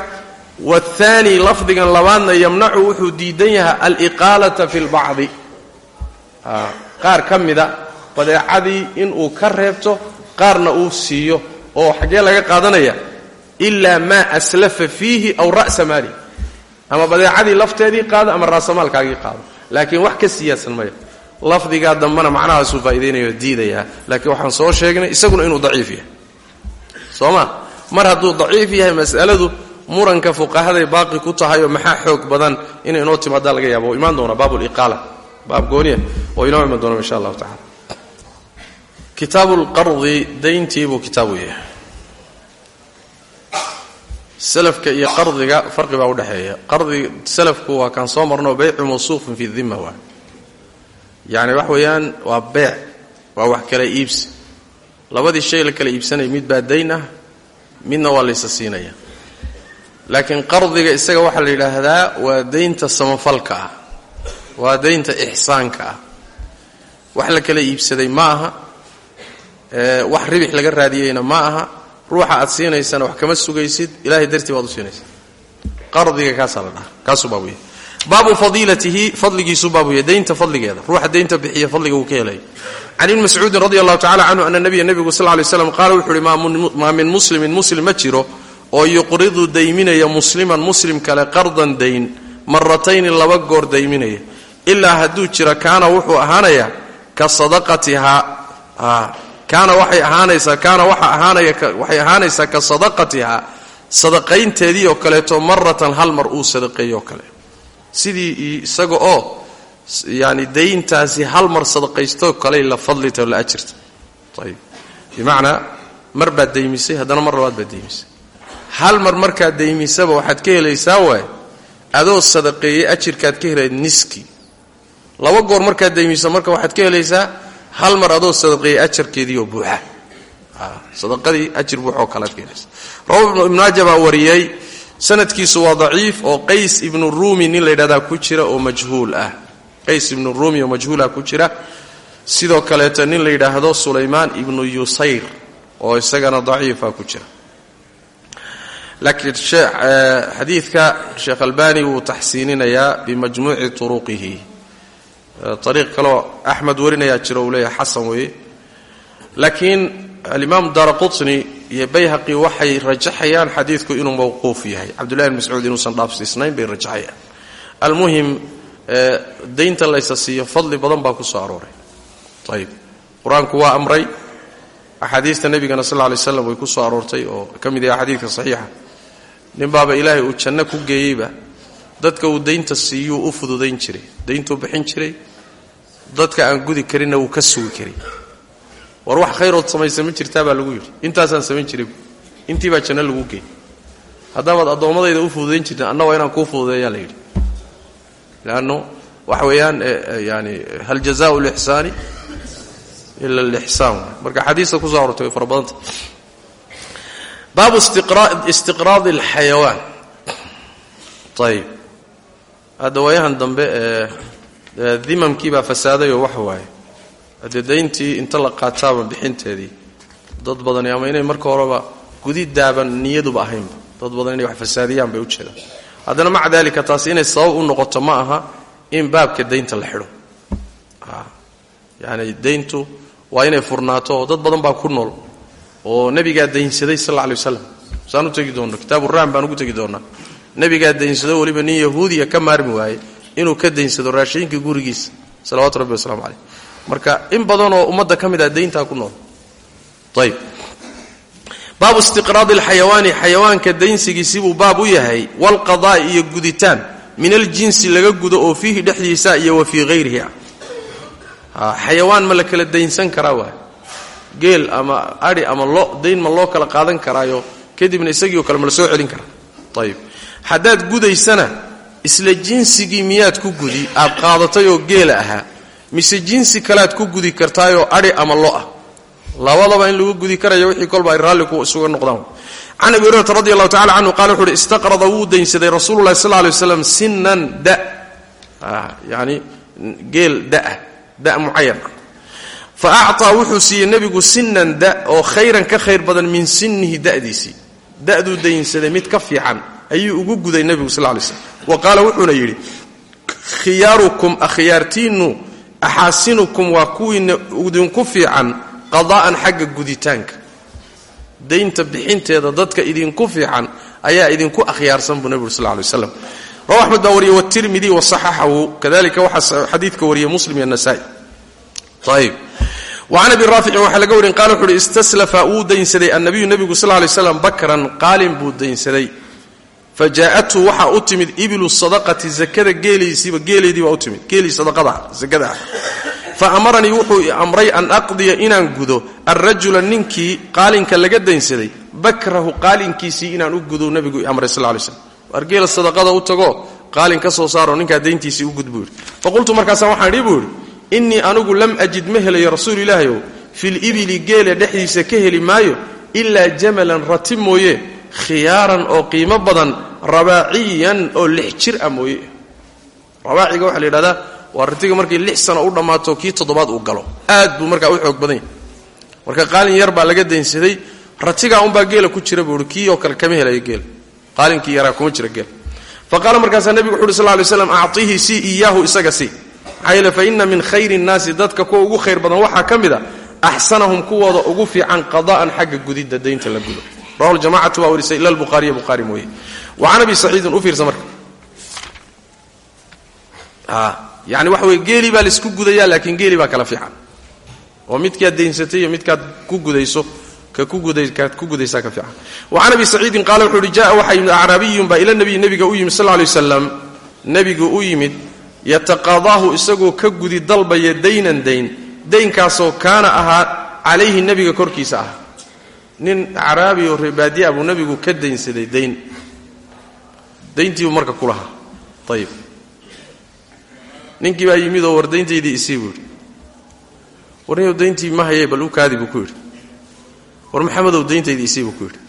waathaani lafdigan labaadna yamnacu wuxuu diidan yahay aliqaalata fi lbacdi qaar ka mida badeecadii inuu ka reebto qaarna uu siiyo oo xaggee laga qaadanaya ilaa maa aslafa fiihi aw ra'sa maali. Ama badeecadii lafteedii qaado ama raasamaalkaagii qaado. Laakiin wax ka siyaasan maya lafdigaa dambana macnahaasuu faa'idaynayao diidayaa laakiin waxaan soo sheegnay isaguna inuu daciif yahay. Soo ma? Mar hadduu daciif yahay mas'aladu muranka fuqahaday baaqi ku tahayoo maxaa xoog badan inay inoo timaadaa laga yaaba oo imaan doona baabuliqaala baab gooniya. Oo inoo iman doona insha allahu tacala kitaabu lqardi dayntii buu kitaabu yahay salafka iyo qardiga farqi baa udhexeeya qardi salafku waa kaan soo marno beycu mawsuufin fi dima waa yacni wax weeyaan waa beec waa wax kala iibsi labadii shay la kala iibsanaya mid baa dayn ah midna waa laysa siinaya. Laakiin qardiga isaga waxaa la yidhaahdaa waa daynta samafalka ah. Waa daynta ixsaanka ah. Wax la kala iibsaday ma aha. Wax ribix laga raadiyeyna ma aha. Ruuxa aad siinaysana wax kama sugaysid ilahay dartii baad u siinaysa qardiga kaasaa la dhaha kaasuu baabu yahay baabu fadiilatihi fadligiisuu baabu yahay daynta fadligeeda. Ruuxa daynta bixiya fadliga uu ka helay. Can ibni mascuudin radi allahu tacala canhu ana nabiya nebigu sal lay slam qaala wuxu uhi maa min muslimin muslim ma jiro oo yuqridu dayminaya musliman muslim kale qardan dayn maratayni laba goor dayminaya. Ilaa hadduu jira kaana wuxuu ahaanayaa ka sadaqatihaa. Kaana waxay ahaanaysaa kaana waxa ahaanaya waxay ahaanaysaa ka sadaqatihaa sadaqaynteedii oo kaleeto maratan hal mar uu sadaqeeyoo kale sidii isaga oo yani dayntaasi hal mar sadaqaystoo kale la fadlita la ajirta ayib bimacnaa mar baad daymisay haddana mar labaad baad daymisay. Hal mar markaad daymisaba waxaad ka helaysaa waay adoo sadaqeeyey ajirkaad ka helayd niski. Laba goor markaad daymiso marka waxaad ka helaysaa hal mar adoo sadaqeeyey ajarkeediioo buuxa. Sadaqadii ajir buuxoo kalead ka helaysa rawa ibnu maaja baa wariyey sanadkiisu waa daciif oo qays ibnu ruumi nin la yidhahdaa ku jira oo majhuul ah. Qays ibnu ruumi oo majhuulah ku jira. Sidoo kaleeto nin la yidhaahdo sulaymaan ibnu yusayr oo isagana daciifa ku jira. Laakiin xadiidka sheekh albani wuu taxsiininayaa bimajmuuci turuqihi. Ariiq kaloo axmed warinayaa jiro uu leeyahay xasan weeye. Laakiin alimaam daara qutni iyo bayhaqi waxay rajaxayaan xadiidku inuu mawquuf yahay. Cabdullahi bn mascuud inuusan dhaafsiisnayn bay rajaxayaan. Almuhim daynta laysa siiyo fadli badan baa ku soo arooray. Ayib qur'aanku waa amray. Axaadiista nebigana sal lay slam way ku soo aroortay oo ka mid yaha xadiidka saxiixa. Nin baaba ilaahay uu janno ku geeyeyba dadka uu daynta siiyuu u fududayn jiray bixin jiray dadka aan gudi karinna wuu ka sugi karay war wax khayrood samaysa ma jirtaa baa lagu yidhi. Intaasaan samayn jiray intii baa janno lagu geeyey haddaabaad addoommadayda u fududayn jirta anna inaan kuu fududeeyaa la yidhi. Leanno waxa weeyaan yani hal jazaau lixsaani ila alixsaan marka xadiista ku soo arortay way fara badanta. Baabu istiqraadi alxayawaan. Ayib hadda waayahan dambe ee dimamkii baa fasaadayoo wax waaye haddee dayntii inta la qaataaba bixinteedii dad badani ama inay marka horeba gudidaaban niyaduba ahaynba dad badan inay wax fasaadiyaan bay ujeedaan haddana maca daalika taasi inay sabab u noqoto ma aha in baabka daynta la xidho. Yani dayntu waa inay furnaato dad badan baa ku nool oo nebigaa daynsaday sal alla alay waslam saan u tegi doonno kitaabu raam baan ugu tegi doonnaa. Nebigaa daynsado weliba nin yahuudiya ka maarmi waaye inuu ka daynsado raashiinkii gurigiisa salawatu rabbi waslamu caleyh marka in badanoo ummadda ka mid ah ku nool. Ayb baabu istiqraadi alxayawaani xayawaanka daynsigiisibuu baab u yahay walqadaa'i iyo guditaan. Min aljinsi laga gudo oo fiihi dhexdiisa iyo wa fii hayrihi ah xayawaan la kala daynsan karaa geel ama adhi ama lo dayn ma loo kala qaadan karaayo? Kadibna isagiioo kale ma soo celin karaa. Ayib haddaad gudaysana isla jinsigii miyaad ku gudi aad qaadatay oo geela ahaa mise jinsi kalead ku gudi kartaayoo adhi ama lo ah. Labadaba in lagu gudi karayo wixii kolba ay raalli ku isuga noqdaan. Can abi hurayrata radi allahu tacala canhu qala wuxu uhi istaqrada wuu daynsaday rasuulu llahi sal lay waslam sinan da yani geel da'a da mucayan ah fa acطaa wuxuu siiyey nebigu sinan da oo khayran ka khayr badan min sinihi da'diisii. Da'duu daynsaday mid ka fiican ayuu ugu guday nebigu sal lay slam wa qaala wuxuuna yidhi khiyaarukum akhyaartiinnu axaasinukum waa kuwiina idinku fiican qadaa'an xagga guditaanka daynta bixinteeda dadka idinku fiican ayaa idinku akhyaarsan buu nebigu sal lay waslam rawa axmed baa wariyey watirmidi wasaxaxahu kadalika waxaa xadiidka wariyey muslim iyo nasa'i ayib wacan abi raaficin waxaa laga warin qala wuxu uhi istaslafa wuu daynsaday annabiyu nebigu sal lay slam bakran qaalin buu daynsaday fa jaa'athu waxaa u timid ibilu sadaqati zakada geeliisiiba geeleedii baa u timid. Geelii sadaqada zakada ah. fa amaranii wuxuu amray an aqdiya inaan gudo alrajula ninkii qaalinka laga daynsaday bakrahu qaalinkiisii inaan u gudo nebigu amray sal lay slam waar geela sadaqada u tago qaalin ka soo saaroo ninkaa dayntiisii u gud buu yidhi faqultu markaasa waxaan idhi buu yidhi anigu lam ajid ma helayo rasuul ilaahi ow filibili geela dhexdiisa ka heli maayo ilaa jamalan rati mooye khiyaaran oo qiimo badan rabaaciyan oo lix jir ah mooye. Rabaaciga waxaa la yidhahdaa waa ratiga markii lix sano u dhammaato kii toddobaad uu galo. Aad buu markaa u xoog badan yahy marka qaalin yar baa laga daynsaday ratigaa unbaa geela ku jira buu ihi kii oo kale kama helayo geela qaalinkii yaraa kuma jira geel. Fa qaala markaasaa nebigu wuxu uhi sal lay slam acطihi sii iyaahu isaga sii maxaa yeele fa inna min khayri nnaasi dadka kuwa ugu khayr badan waxaa ka mid a axsanahum kuwooda ugu fiican qada'an xagga gudidda daynta la gudo. Rawahu ljamacatu waa warisay ila lbuhaariya buhaari mooye can abi saciidin u fiirsa marka. Yani waxa weye geelii baa la isku gudaya laakiin geelii baa kala fiican. Oo midkaad daynsatay iyo midkaad ku gudayso kaad ku gudaysaa ka fiican. Wa can abi saciidin qaala wuxuu uhi jaءa waxaa yimid acraabiyun baa ila nabiyi nebiga u yimid sal lay waslam nebigu u yimid yataqadaahu isagoo ka gudi dalbaya daynan dayn. Daynkaasoo kaana ahaa calayhi nebiga korkiisa ah nin acraabi oo reebaadiya buu ka daynsaday dayn dayntiibuu marka ku lahaa ayib ninkii baa yimid oo war dayntaydii isii buu yidhi. Dayntii ma hayay bal u kaadi buu ku yidhi. War maxamedow dayntaydii isii buu ku yidhi.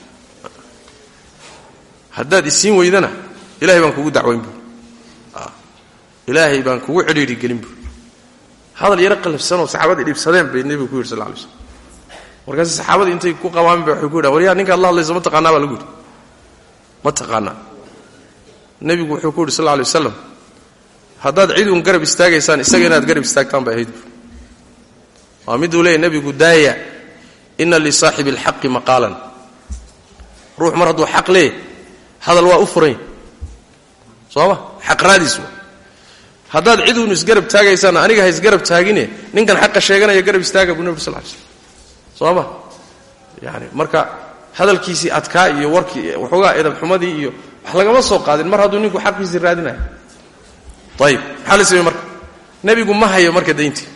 Haddaad isiin weydana ilahay baan kugu dacwayn buui ilaahay baan kugu cidhiidhi gelin buui hadal yaro qalafsanoo saxaabadii dhibsadeen bay nebigu ku yidhi sal lay slm markaase saxaabadii intay ku qabaameen ba waxay ku yidhahan waryaa ninkaad la hadlaysa ma taqaanaa? baa lagu yidhi. Ma taqaanaa nebigu wuxuu ku yidhi sal lay wasalam haddaad ciduun garab istaagaysaan isaga inaad garab istaagtaan bay ahayd. Waa miduu leeyahy nebigu daaya ina lisaaxibi alxaqi maqaalan. Ruux mar hadduu xaq leeyahy hadal waa u furany sooma xaq raadiis haddaad ciduun isgarab taagaysaan aniga ha isgarab taagine ninkan xaqa sheeganaya garab istaaga buu nebi sal ly slm soo ma? Yani marka hadalkiisii adkaa iyo warkii waxoogaa edabxumadii iyo wax lagama soo qaadin. Mar hadduu ninku xaqiisii raadinayo. Ayib maxaa la marka? Nebigu ma hayo marka dayntii.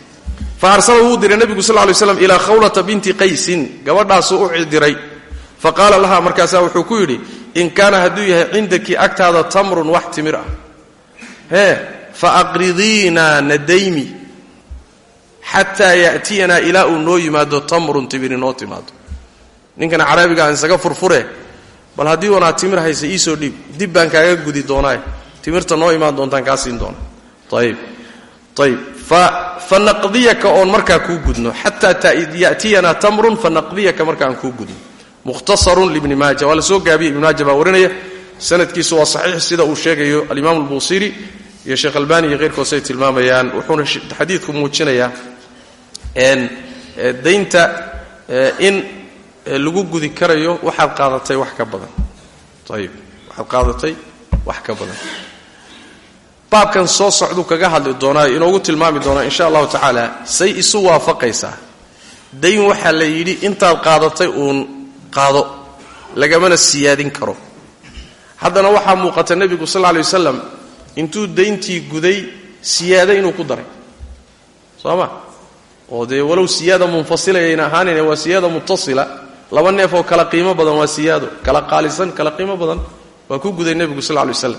Fa arsala wuu diray nebigu sal ly slam ilaa khawlata binti qaysin. Gabadhaasuu u diray fa qaala lahaa markaasaa wuxuu ku yidhi in kaana hadduu yahay cindaki agtaada tamrun wax timir ah. Hee fa aqridiina nadaymi. Xataa ya'tiyanaa ilaa uu noo yimaado tamrun timir inoo timaado. Ninkana caraabiga isaga furfure bal haddii wanaa timir haysa iisoo dhiib dib baan kaaga gudi doonaaye timirta noo imaan doontaan kaa siin doona. Ayib ayib fa naqdiyaka oon markaa kuu gudno. Xataa ya'tiyanaa tamrun fa naqdiyaka markaan kuu gudno. Mukhtasarun libni maaja. Waa la soo gaabiyey ibni maaja baa warinaya. Sanadkiisu waa saxiix sida uu sheegayo alimaam albuusiri iyo sheekh albani iyo keyrkood say tilmaamayaan wuxuuna xadiidku muujinayaa daynta in lagu gudi karayo waxaad qaadatay wax ka badan. Ayib waxaad qaadatay wax ka badan. Baabkan soo socduu kaga hadli doonaa inoogu tilmaami doonaa insha allahu tacaala say isu waafaqaysaa dayn waxaa la yidhi intaad qaadatay uun qaado lagamana siyaadin karo. Haddana waxaa muuqata nebigu sal lay wasalam intuu dayntii guday siyaado inuu ku daray. Soo ma? Oo dee walow siyaada munfasilayayna ahaanayne waa siyaada mutasila laba neef oo kala qiimo badan waa siyaado kala qaalisan kala qiimo badan waa ku guday nebigu sal lay waslam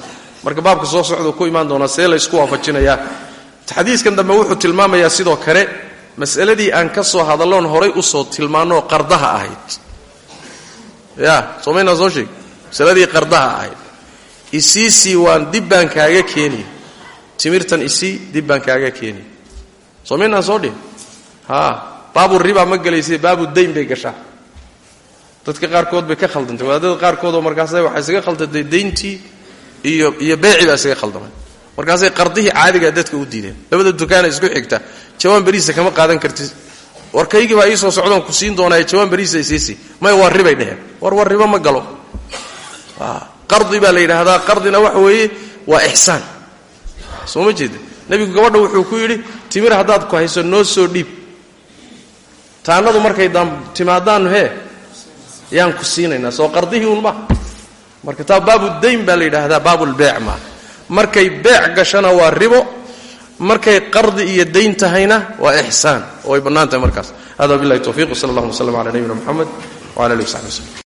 marka baabka soo socduu ku imaan doonaa see la ysku waafajinayaa xadiiskan dambe wuxuu tilmaamayaa sidoo kale mas'aladii aan ka soo hadalloon horay u soo tilmaanoo qardaha ahayd. Ya soomaynaa soo sheeg. Masaladii qardaha ahayd. Isiisii waan dib baan kaaga keeniy timirtan isii dib baan kaaga keeniy soomaynaan soo dhihin ha baabu riba ma gelaysay baabu dayn bay gashaa dadka qaarkood bay ka khaldantay. Wadaadada qaarkoodoo markaasa waxay isaga khaldantay dayntii iyo beecii baa isaga khaldamay. Markaasay qardihii caadigaa dadka u diideen. Labada dukaana isku xigta. Jawaan beriisa kama qaadan kartid. Warkaygii baa ii soo socdoon ku siin doonaaye jawaan beriisa isiisi may waa ribay dheheen. War war ribo ma galo. Qardi baa la yidhaahdaa. Qardina waxa weeye waa ixsaan. Soo ma gabadha wuxuu ku yidhi timir haddaad ku hayso noo soo dhiib. Taannadu markay timaadaan hee yaan ku siinaynaa soo qardihii un maha marka taa baabu dayn baa la yidhaahdaa baabulbeec maaha markay beec gashana waa ribo markay qardi iyo dayn tahayna waa ixsaan. Oo way bannaan tahay markaas. Hada billahi towfiiq wsala allahuma w sllam ala nabiyina moxamed wala alihi w saxbi